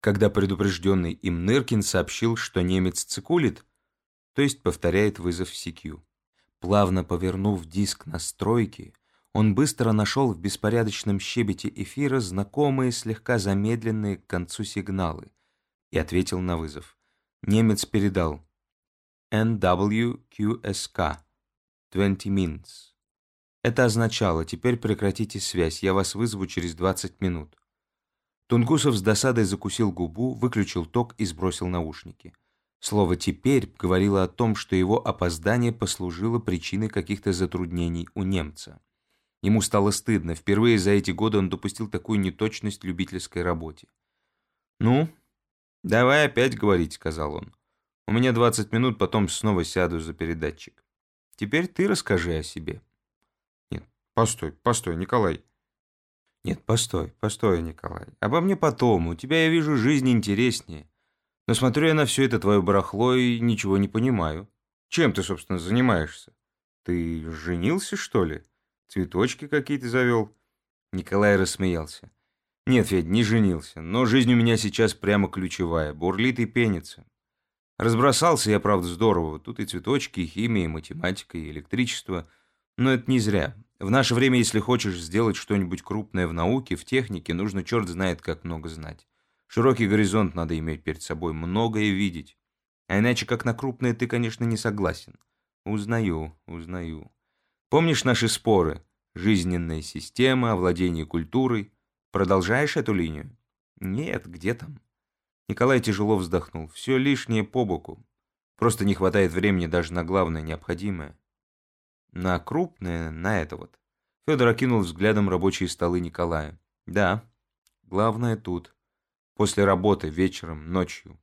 Когда предупрежденный им Ныркин сообщил, что немец цикулит, то есть повторяет вызов CQ. Плавно повернув диск настройки, он быстро нашел в беспорядочном щебете эфира знакомые слегка замедленные к концу сигналы и ответил на вызов. Немец передал NWQSK 20 minutes. Это означало, теперь прекратите связь, я вас вызову через 20 минут. Тунгусов с досадой закусил губу, выключил ток и сбросил наушники. Слово «теперь» говорило о том, что его опоздание послужило причиной каких-то затруднений у немца. Ему стало стыдно, впервые за эти годы он допустил такую неточность в любительской работе. «Ну, давай опять говорить», — сказал он. «У меня 20 минут, потом снова сяду за передатчик. Теперь ты расскажи о себе». «Нет, постой, постой, Николай». «Нет, постой, постой, Николай. Обо мне потом. У тебя, я вижу, жизнь интереснее. Но смотрю я на все это твое барахло и ничего не понимаю. Чем ты, собственно, занимаешься? Ты женился, что ли? Цветочки какие-то завел?» Николай рассмеялся. «Нет, Федь, не женился, но жизнь у меня сейчас прямо ключевая, бурлит и пенится. Разбросался я, правда, здорово. Тут и цветочки, и химия, и математика, и электричество. Но это не зря. В наше время, если хочешь сделать что-нибудь крупное в науке, в технике, нужно черт знает как много знать. Широкий горизонт надо иметь перед собой, многое видеть. А иначе, как на крупное, ты, конечно, не согласен. Узнаю, узнаю. Помнишь наши споры? Жизненная система, овладение культурой. Продолжаешь эту линию? Нет, где там? Николай тяжело вздохнул. Все лишнее по боку. Просто не хватает времени даже на главное, необходимое. На крупное, на это вот. Федор окинул взглядом рабочие столы Николая. Да, главное тут. После работы, вечером, ночью.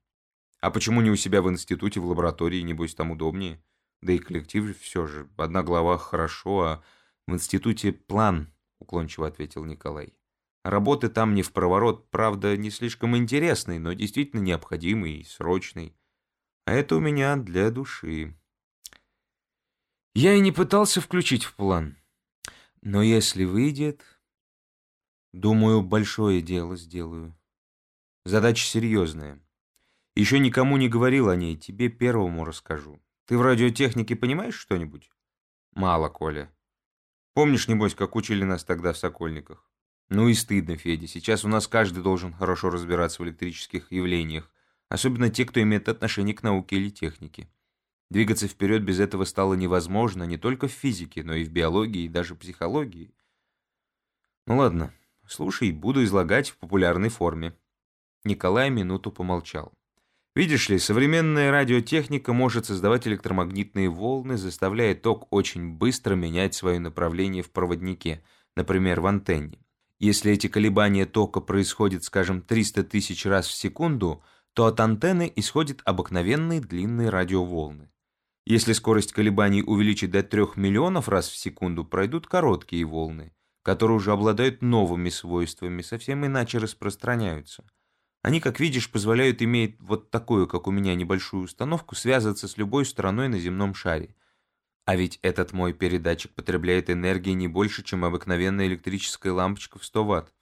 А почему не у себя в институте, в лаборатории, небось, там удобнее? Да и коллектив все же. Одна глава хорошо, а в институте план, уклончиво ответил Николай. Работы там не в проворот, правда, не слишком интересный, но действительно необходимый и срочный. А это у меня для души. Я и не пытался включить в план. Но если выйдет, думаю, большое дело сделаю. Задача серьезная. Еще никому не говорил о ней, тебе первому расскажу. Ты в радиотехнике понимаешь что-нибудь? Мало, Коля. Помнишь, небось, как учили нас тогда в Сокольниках? Ну и стыдно, Федя. Сейчас у нас каждый должен хорошо разбираться в электрических явлениях, особенно те, кто имеет отношение к науке или технике. Двигаться вперед без этого стало невозможно не только в физике, но и в биологии и даже психологии. Ну ладно, слушай, буду излагать в популярной форме. Николай минуту помолчал. Видишь ли, современная радиотехника может создавать электромагнитные волны, заставляя ток очень быстро менять свое направление в проводнике, например, в антенне. Если эти колебания тока происходят, скажем, 300 тысяч раз в секунду, то от антенны исходят обыкновенные длинные радиоволны. Если скорость колебаний увеличить до 3 миллионов раз в секунду, пройдут короткие волны, которые уже обладают новыми свойствами, совсем иначе распространяются – они, как видишь, позволяют иметь вот такую, как у меня, небольшую установку, связываться с любой страной на земном шаре. А ведь этот мой передатчик потребляет энергии не больше, чем обыкновенная электрическая лампочка в 100 Вт.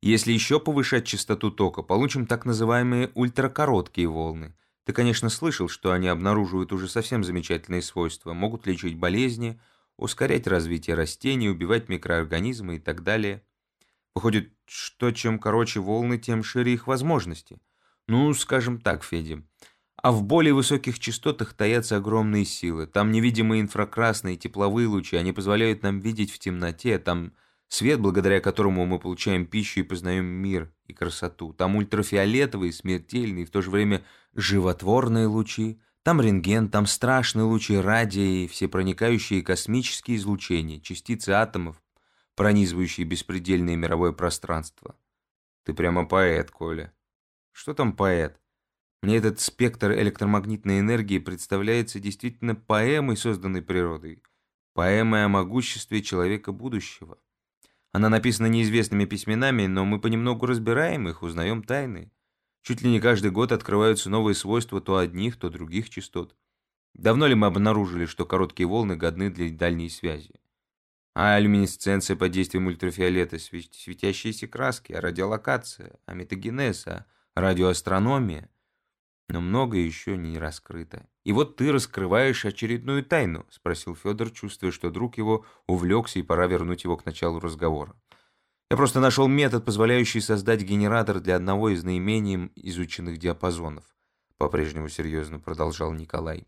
Если еще повышать частоту тока, получим так называемые ультракороткие волны. Ты, конечно, слышал, что они обнаруживают уже совсем замечательные свойства, могут лечить болезни, ускорять развитие растений, убивать микроорганизмы и так далее. Выходит, что чем короче волны, тем шире их возможности. Ну, скажем так, Федя. А в более высоких частотах таятся огромные силы. Там невидимые инфракрасные тепловые лучи, они позволяют нам видеть в темноте, там свет, благодаря которому мы получаем пищу и познаем мир и красоту. Там ультрафиолетовые, смертельные, в то же время животворные лучи. Там рентген, там страшные лучи радия и всепроникающие космические излучения, частицы атомов, пронизывающие беспредельное мировое пространство. Ты прямо поэт, Коля. Что там поэт? Мне этот спектр электромагнитной энергии представляется действительно поэмой, созданной природой. Поэмой о могуществе человека будущего. Она написана неизвестными письменами, но мы понемногу разбираем их, узнаем тайны. Чуть ли не каждый год открываются новые свойства то одних, то других частот. Давно ли мы обнаружили, что короткие волны годны для дальней связи? А люминесценция под действием ультрафиолета, светящиеся краски, а радиолокация, а метагенез, а радиоастрономия. Но многое еще не раскрыто. И вот ты раскрываешь очередную тайну, спросил Федор, чувствуя, что друг его увлекся и пора вернуть его к началу разговора. Я просто нашел метод, позволяющий создать генератор для одного из наименее изученных диапазонов. По-прежнему серьезно продолжал Николай.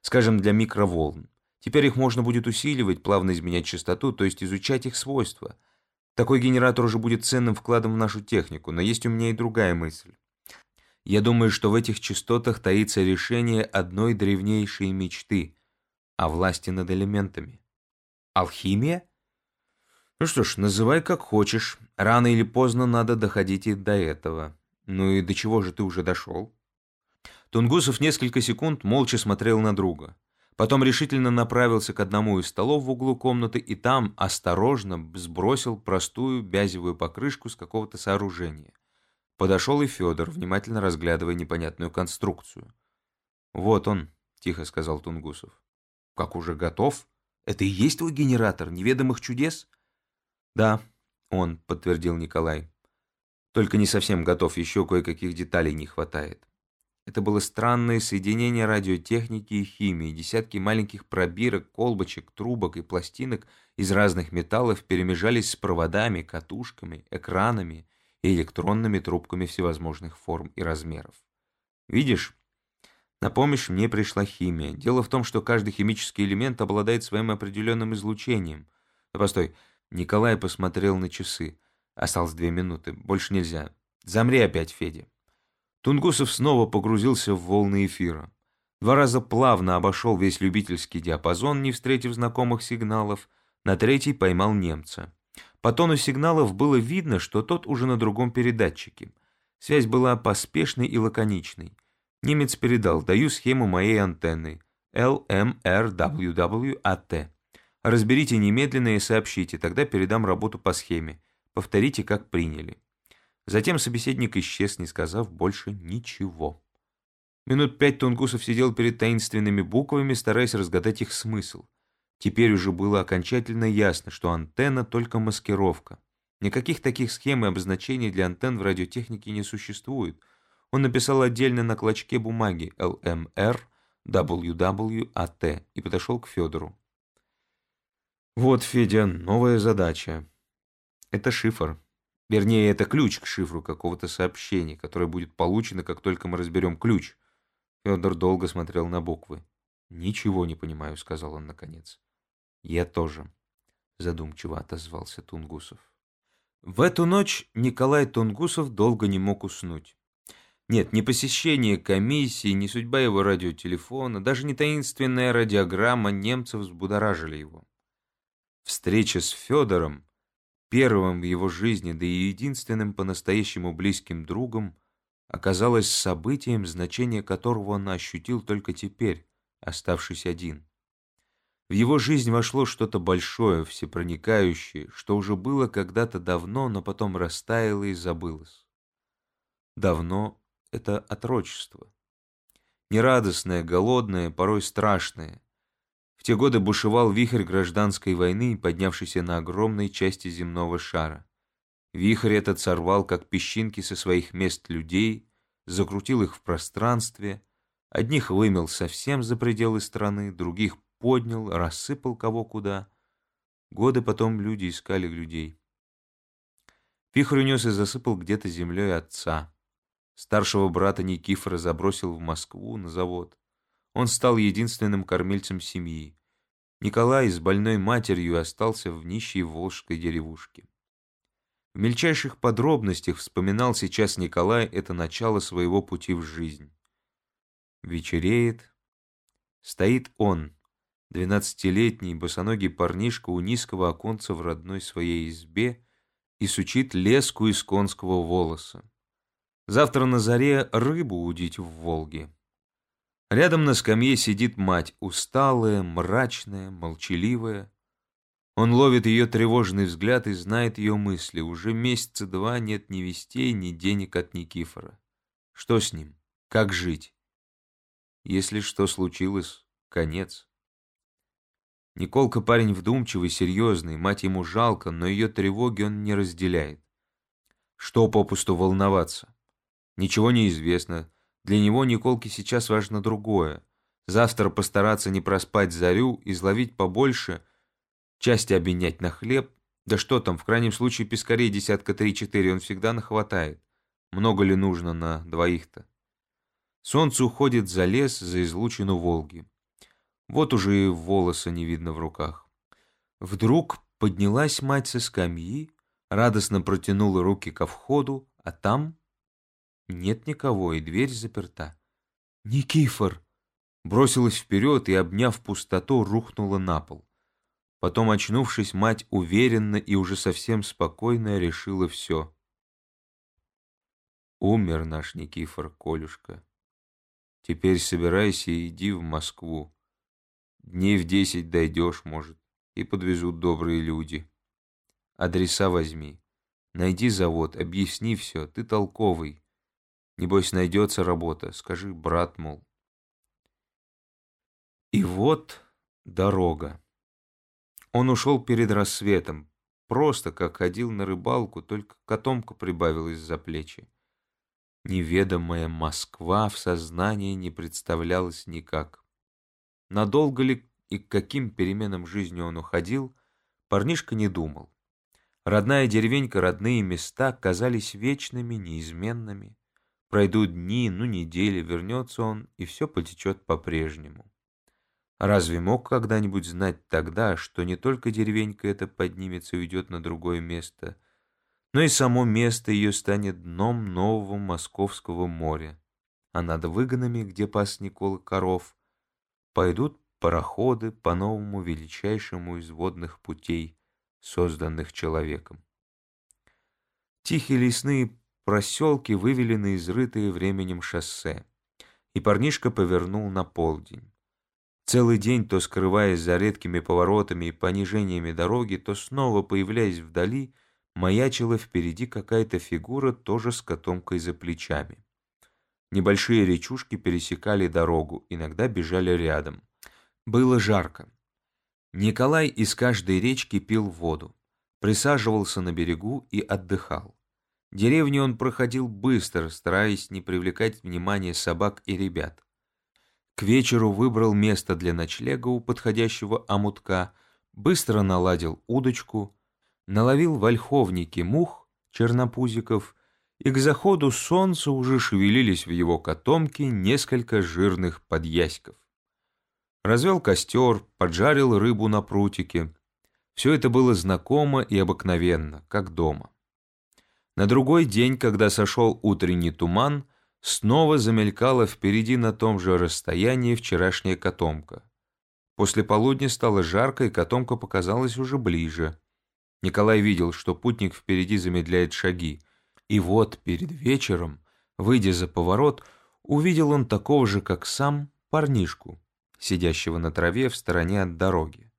Скажем, для микроволн. Теперь их можно будет усиливать, плавно изменять частоту, то есть изучать их свойства. Такой генератор уже будет ценным вкладом в нашу технику, но есть у меня и другая мысль. Я думаю, что в этих частотах таится решение одной древнейшей мечты о власти над элементами. Алхимия? Ну что ж, называй как хочешь. Рано или поздно надо доходить и до этого. Ну и до чего же ты уже дошел? Тунгусов несколько секунд молча смотрел на друга. Потом решительно направился к одному из столов в углу комнаты и там осторожно сбросил простую бязевую покрышку с какого-то сооружения. Подошел и Федор, внимательно разглядывая непонятную конструкцию. «Вот он», — тихо сказал Тунгусов. «Как уже готов? Это и есть твой генератор неведомых чудес?» «Да, он», — подтвердил Николай. «Только не совсем готов, еще кое-каких деталей не хватает». Это было странное соединение радиотехники и химии. Десятки маленьких пробирок, колбочек, трубок и пластинок из разных металлов перемежались с проводами, катушками, экранами и электронными трубками всевозможных форм и размеров. Видишь, на помощь мне пришла химия. Дело в том, что каждый химический элемент обладает своим определенным излучением. Да постой, Николай посмотрел на часы. Осталось две минуты, больше нельзя. Замри опять, Федя. Тунгусов снова погрузился в волны эфира. Два раза плавно обошел весь любительский диапазон, не встретив знакомых сигналов. На третий поймал немца. По тону сигналов было видно, что тот уже на другом передатчике. Связь была поспешной и лаконичной. Немец передал, даю схему моей антенны. LMRWWAT. Разберите немедленно и сообщите, тогда передам работу по схеме. Повторите, как приняли. Затем собеседник исчез, не сказав больше ничего. Минут пять Тунгусов сидел перед таинственными буквами, стараясь разгадать их смысл. Теперь уже было окончательно ясно, что антенна только маскировка. Никаких таких схем и обозначений для антенн в радиотехнике не существует. Он написал отдельно на клочке бумаги LMR WWAT и подошел к Федору. «Вот, Федя, новая задача. Это шифр. Вернее, это ключ к шифру какого-то сообщения, которое будет получено, как только мы разберем ключ». Федор долго смотрел на буквы. «Ничего не понимаю», — сказал он наконец. «Я тоже», — задумчиво отозвался Тунгусов. В эту ночь Николай Тунгусов долго не мог уснуть. Нет, ни посещение комиссии, ни судьба его радиотелефона, даже не таинственная радиограмма немцев взбудоражили его. Встреча с Федором, первым в его жизни, да и единственным по-настоящему близким другом, оказалась событием, значение которого он ощутил только теперь, оставшись один. В его жизнь вошло что-то большое, всепроникающее, что уже было когда-то давно, но потом растаяло и забылось. Давно — это отрочество. Нерадостное, голодное, порой страшное. В те годы бушевал вихрь гражданской войны, поднявшийся на огромной части земного шара. Вихрь этот сорвал, как песчинки со своих мест людей, закрутил их в пространстве, Одних вымел совсем за пределы страны, других поднял, рассыпал кого куда. Годы потом люди искали людей. Вихрь унес и засыпал где-то землей отца. Старшего брата Никифора забросил в Москву на завод. Он стал единственным кормильцем семьи. Николай с больной матерью остался в нищей волжской деревушке. В мельчайших подробностях вспоминал сейчас Николай это начало своего пути в жизнь. Вечереет. Стоит он, двенадцатилетний босоногий парнишка у низкого оконца в родной своей избе и сучит леску из конского волоса. Завтра на заре рыбу удить в Волге. Рядом на скамье сидит мать, усталая, мрачная, молчаливая. Он ловит ее тревожный взгляд и знает ее мысли. Уже месяца два нет ни вестей, ни денег от Никифора. Что с ним? Как жить? Если что случилось, конец. Николка парень вдумчивый, серьезный, мать ему жалко, но ее тревоги он не разделяет. Что попусту волноваться? Ничего не известно, для него Николке сейчас важно другое. Завтра постараться не проспать зарю, изловить побольше, части обменять на хлеб. Да что там, в крайнем случае пескарей десятка три-четыре он всегда нахватает. Много ли нужно на двоих-то? Солнце уходит за лес, за излучину Волги. Вот уже и волоса не видно в руках. Вдруг поднялась мать со скамьи, радостно протянула руки ко входу, а там нет никого, и дверь заперта. «Никифор!» Бросилась вперед и, обняв пустоту, рухнула на пол. Потом, очнувшись, мать уверенно и уже совсем спокойно решила все. Умер наш Никифор, Колюшка. Теперь собирайся и иди в Москву. Дней в десять дойдешь, может, и подвезут добрые люди. Адреса возьми. Найди завод, объясни все, ты толковый. Небось, найдется работа. Скажи, брат, мол. И вот дорога. Он ушел перед рассветом, просто как ходил на рыбалку, только котомка прибавилась за плечи. Неведомая Москва в сознании не представлялась никак. Надолго ли и к каким переменам жизни он уходил, парнишка не думал. Родная деревенька, родные места казались вечными, неизменными. Пройдут дни, ну недели, вернется он, и все потечет по-прежнему. Разве мог когда-нибудь знать тогда, что не только деревенька эта поднимется и уйдет на другое место, но и само место ее станет дном нового московского моря, а над выгонами, где пас Никола коров, пойдут пароходы по новому величайшему из водных путей, созданных человеком. Тихие лесные проселки вывели изрытые временем шоссе, и парнишка повернул на полдень. Целый день, то скрываясь за редкими поворотами и понижениями дороги, то снова появляясь вдали, маячила впереди какая-то фигура, тоже с котомкой за плечами. Небольшие речушки пересекали дорогу, иногда бежали рядом. Было жарко. Николай из каждой речки пил воду, присаживался на берегу и отдыхал. Деревню он проходил быстро, стараясь не привлекать внимания собак и ребят. К вечеру выбрал место для ночлега у подходящего омутка, быстро наладил удочку, наловил в ольховнике мух, чернопузиков, и к заходу солнца уже шевелились в его котомке несколько жирных подъяськов. Развел костер, поджарил рыбу на прутике. Все это было знакомо и обыкновенно, как дома. На другой день, когда сошел утренний туман, снова замелькала впереди на том же расстоянии вчерашняя котомка. После полудня стало жарко, и котомка показалась уже ближе. Николай видел, что путник впереди замедляет шаги. И вот перед вечером, выйдя за поворот, увидел он такого же, как сам, парнишку, сидящего на траве в стороне от дороги.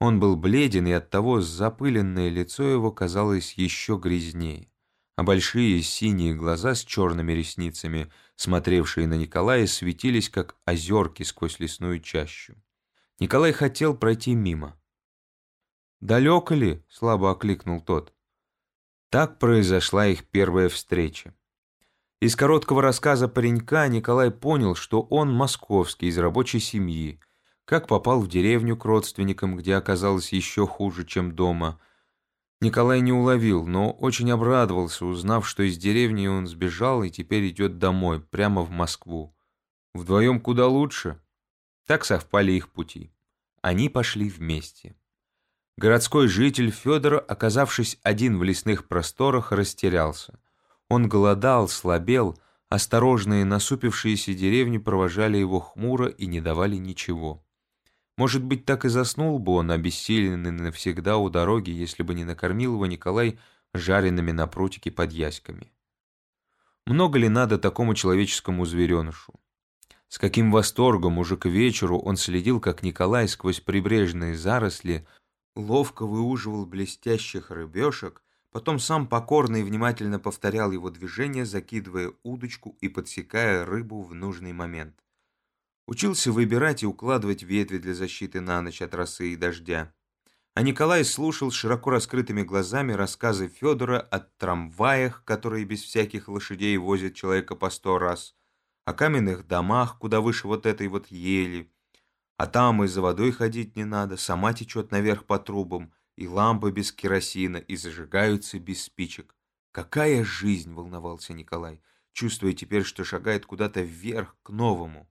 Он был бледен, и оттого запыленное лицо его казалось еще грязнее а большие синие глаза с черными ресницами, смотревшие на Николая, светились, как озерки сквозь лесную чащу. Николай хотел пройти мимо. «Далеко ли?» — слабо окликнул тот. Так произошла их первая встреча. Из короткого рассказа паренька Николай понял, что он московский, из рабочей семьи. Как попал в деревню к родственникам, где оказалось еще хуже, чем дома. Николай не уловил, но очень обрадовался, узнав, что из деревни он сбежал и теперь идет домой, прямо в Москву. Вдвоем куда лучше. Так совпали их пути. Они пошли вместе. Городской житель Федор, оказавшись один в лесных просторах, растерялся. Он голодал, слабел, осторожные насупившиеся деревни провожали его хмуро и не давали ничего. Может быть, так и заснул бы он, обессиленный навсегда у дороги, если бы не накормил его Николай жареными на прутике под яськами. Много ли надо такому человеческому зверенышу? С каким восторгом уже к вечеру он следил, как Николай сквозь прибрежные заросли ловко выуживал блестящих рыбешек, Потом сам покорно и внимательно повторял его движения, закидывая удочку и подсекая рыбу в нужный момент. Учился выбирать и укладывать ветви для защиты на ночь от росы и дождя. А Николай слушал широко раскрытыми глазами рассказы Федора о трамваях, которые без всяких лошадей возят человека по сто раз, о каменных домах, куда выше вот этой вот ели, а там и за водой ходить не надо, сама течет наверх по трубам, и лампы без керосина, и зажигаются без спичек. Какая жизнь, волновался Николай, чувствуя теперь, что шагает куда-то вверх, к новому.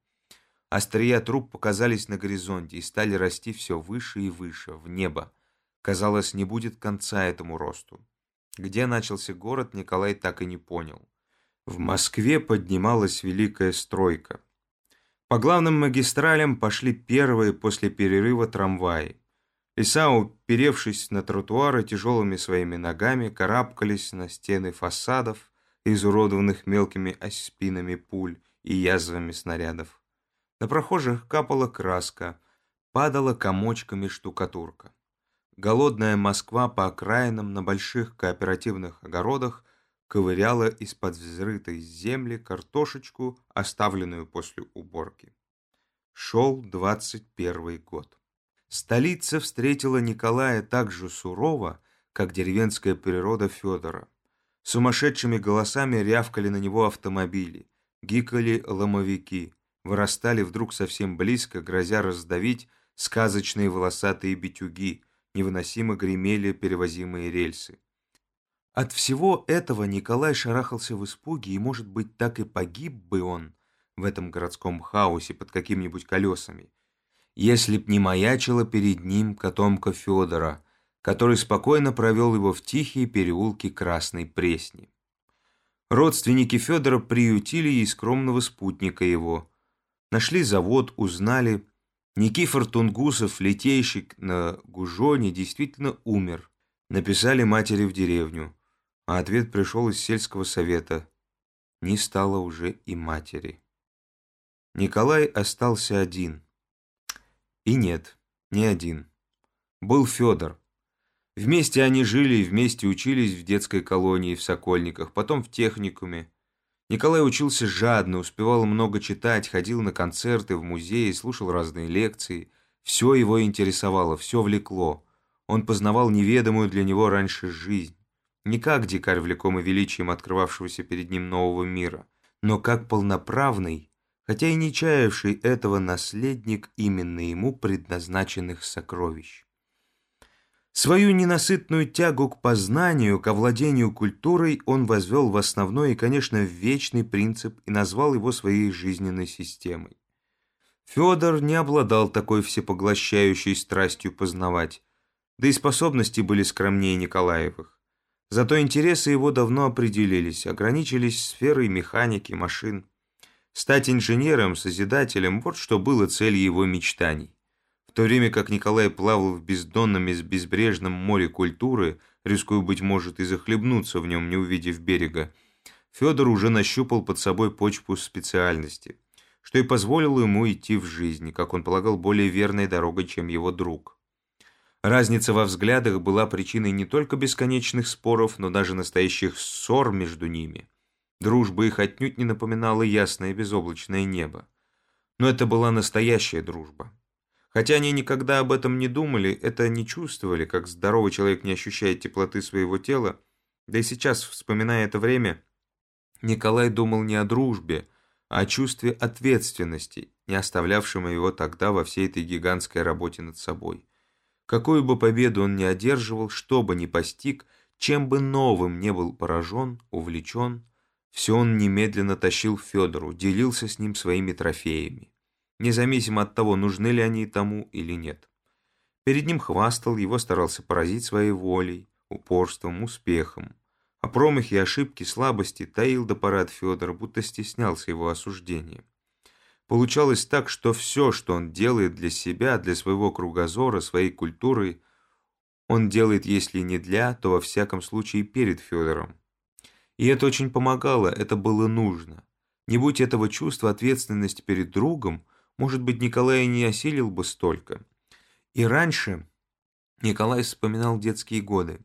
Острия труб показались на горизонте и стали расти все выше и выше, в небо. Казалось, не будет конца этому росту. Где начался город, Николай так и не понял. В Москве поднималась великая стройка. По главным магистралям пошли первые после перерыва трамваи. Лиса, уперевшись на тротуары тяжелыми своими ногами, карабкались на стены фасадов, изуродованных мелкими оспинами пуль и язвами снарядов. На прохожих капала краска, падала комочками штукатурка. Голодная Москва по окраинам на больших кооперативных огородах ковыряла из-под взрытой земли картошечку, оставленную после уборки. Шел двадцать первый год. Столица встретила Николая так же сурово, как деревенская природа Федора. Сумасшедшими голосами рявкали на него автомобили, гикали ломовики, вырастали вдруг совсем близко, грозя раздавить сказочные волосатые битюги, невыносимо гремели перевозимые рельсы. От всего этого Николай шарахался в испуге, и, может быть, так и погиб бы он в этом городском хаосе под какими-нибудь колесами, если б не маячила перед ним котомка Федора, который спокойно провел его в тихие переулки Красной Пресни. Родственники Федора приютили и скромного спутника его. Нашли завод, узнали. Никифор Тунгусов, летейщик на Гужоне, действительно умер. Написали матери в деревню. А ответ пришел из сельского совета. Не стало уже и матери. Николай остался один – и нет, не один. Был Федор. Вместе они жили и вместе учились в детской колонии в Сокольниках, потом в техникуме. Николай учился жадно, успевал много читать, ходил на концерты, в музеи, слушал разные лекции. Все его интересовало, все влекло. Он познавал неведомую для него раньше жизнь. Не как дикарь, влекомый величием открывавшегося перед ним нового мира, но как полноправный, хотя и не чаявший этого наследник именно ему предназначенных сокровищ. Свою ненасытную тягу к познанию, к овладению культурой он возвел в основной и, конечно, в вечный принцип и назвал его своей жизненной системой. Федор не обладал такой всепоглощающей страстью познавать, да и способности были скромнее Николаевых. Зато интересы его давно определились, ограничились сферой механики, машин. Стать инженером, созидателем – вот что было целью его мечтаний. В то время как Николай плавал в бездонном и безбрежном море культуры, рискуя, быть может, и захлебнуться в нем, не увидев берега, Федор уже нащупал под собой почву специальности, что и позволило ему идти в жизнь, как он полагал, более верной дорогой, чем его друг. Разница во взглядах была причиной не только бесконечных споров, но даже настоящих ссор между ними – Дружба их отнюдь не напоминала ясное безоблачное небо. Но это была настоящая дружба. Хотя они никогда об этом не думали, это не чувствовали, как здоровый человек не ощущает теплоты своего тела, да и сейчас, вспоминая это время, Николай думал не о дружбе, а о чувстве ответственности, не оставлявшем его тогда во всей этой гигантской работе над собой. Какую бы победу он ни одерживал, что бы ни постиг, чем бы новым не был поражен, увлечен, все он немедленно тащил Федору, делился с ним своими трофеями, независимо от того, нужны ли они тому или нет. Перед ним хвастал, его старался поразить своей волей, упорством, успехом. А промахи, ошибки, слабости таил до от Федора, будто стеснялся его осуждения. Получалось так, что все, что он делает для себя, для своего кругозора, своей культуры, он делает, если не для, то во всяком случае перед Федором. И это очень помогало, это было нужно. Не будь этого чувства ответственности перед другом, может быть, Николай не осилил бы столько. И раньше Николай вспоминал детские годы.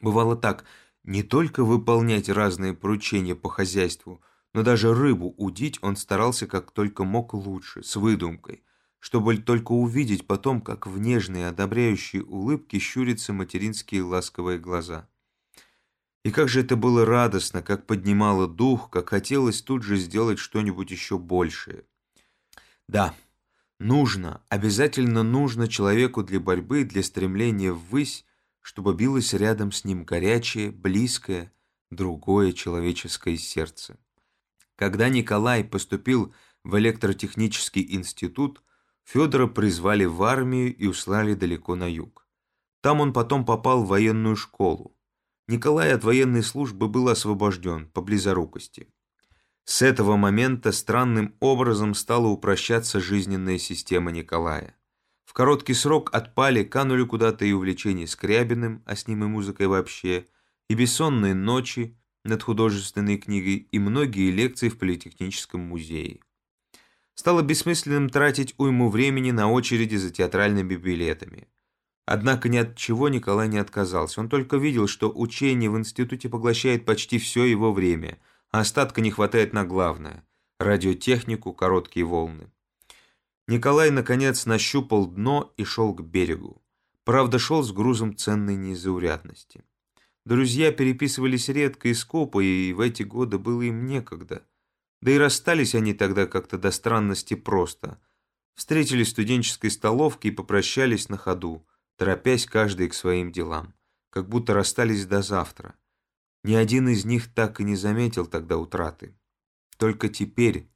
Бывало так, не только выполнять разные поручения по хозяйству, но даже рыбу удить он старался как только мог лучше, с выдумкой, чтобы только увидеть потом, как в нежные одобряющие улыбки щурятся материнские ласковые глаза. И как же это было радостно, как поднимало дух, как хотелось тут же сделать что-нибудь еще большее. Да, нужно, обязательно нужно человеку для борьбы, для стремления ввысь, чтобы билось рядом с ним горячее, близкое, другое человеческое сердце. Когда Николай поступил в электротехнический институт, Федора призвали в армию и услали далеко на юг. Там он потом попал в военную школу. Николай от военной службы был освобожден по близорукости. С этого момента странным образом стала упрощаться жизненная система Николая. В короткий срок отпали, канули куда-то и увлечения Скрябиным, а с ним и музыкой вообще, и бессонные ночи над художественной книгой, и многие лекции в Политехническом музее. Стало бессмысленным тратить уйму времени на очереди за театральными билетами. Однако ни от чего Николай не отказался. Он только видел, что учение в институте поглощает почти все его время, а остатка не хватает на главное – радиотехнику, короткие волны. Николай, наконец, нащупал дно и шел к берегу. Правда, шел с грузом ценной незаурядности. Друзья переписывались редко и скупо, и в эти годы было им некогда. Да и расстались они тогда как-то до странности просто. Встретились в студенческой столовке и попрощались на ходу, торопясь каждый к своим делам, как будто расстались до завтра. Ни один из них так и не заметил тогда утраты. Только теперь,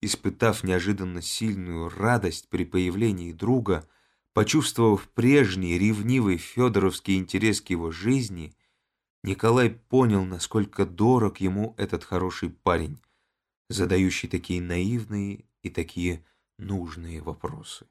испытав неожиданно сильную радость при появлении друга, почувствовав прежний ревнивый федоровский интерес к его жизни, Николай понял, насколько дорог ему этот хороший парень, задающий такие наивные и такие нужные вопросы.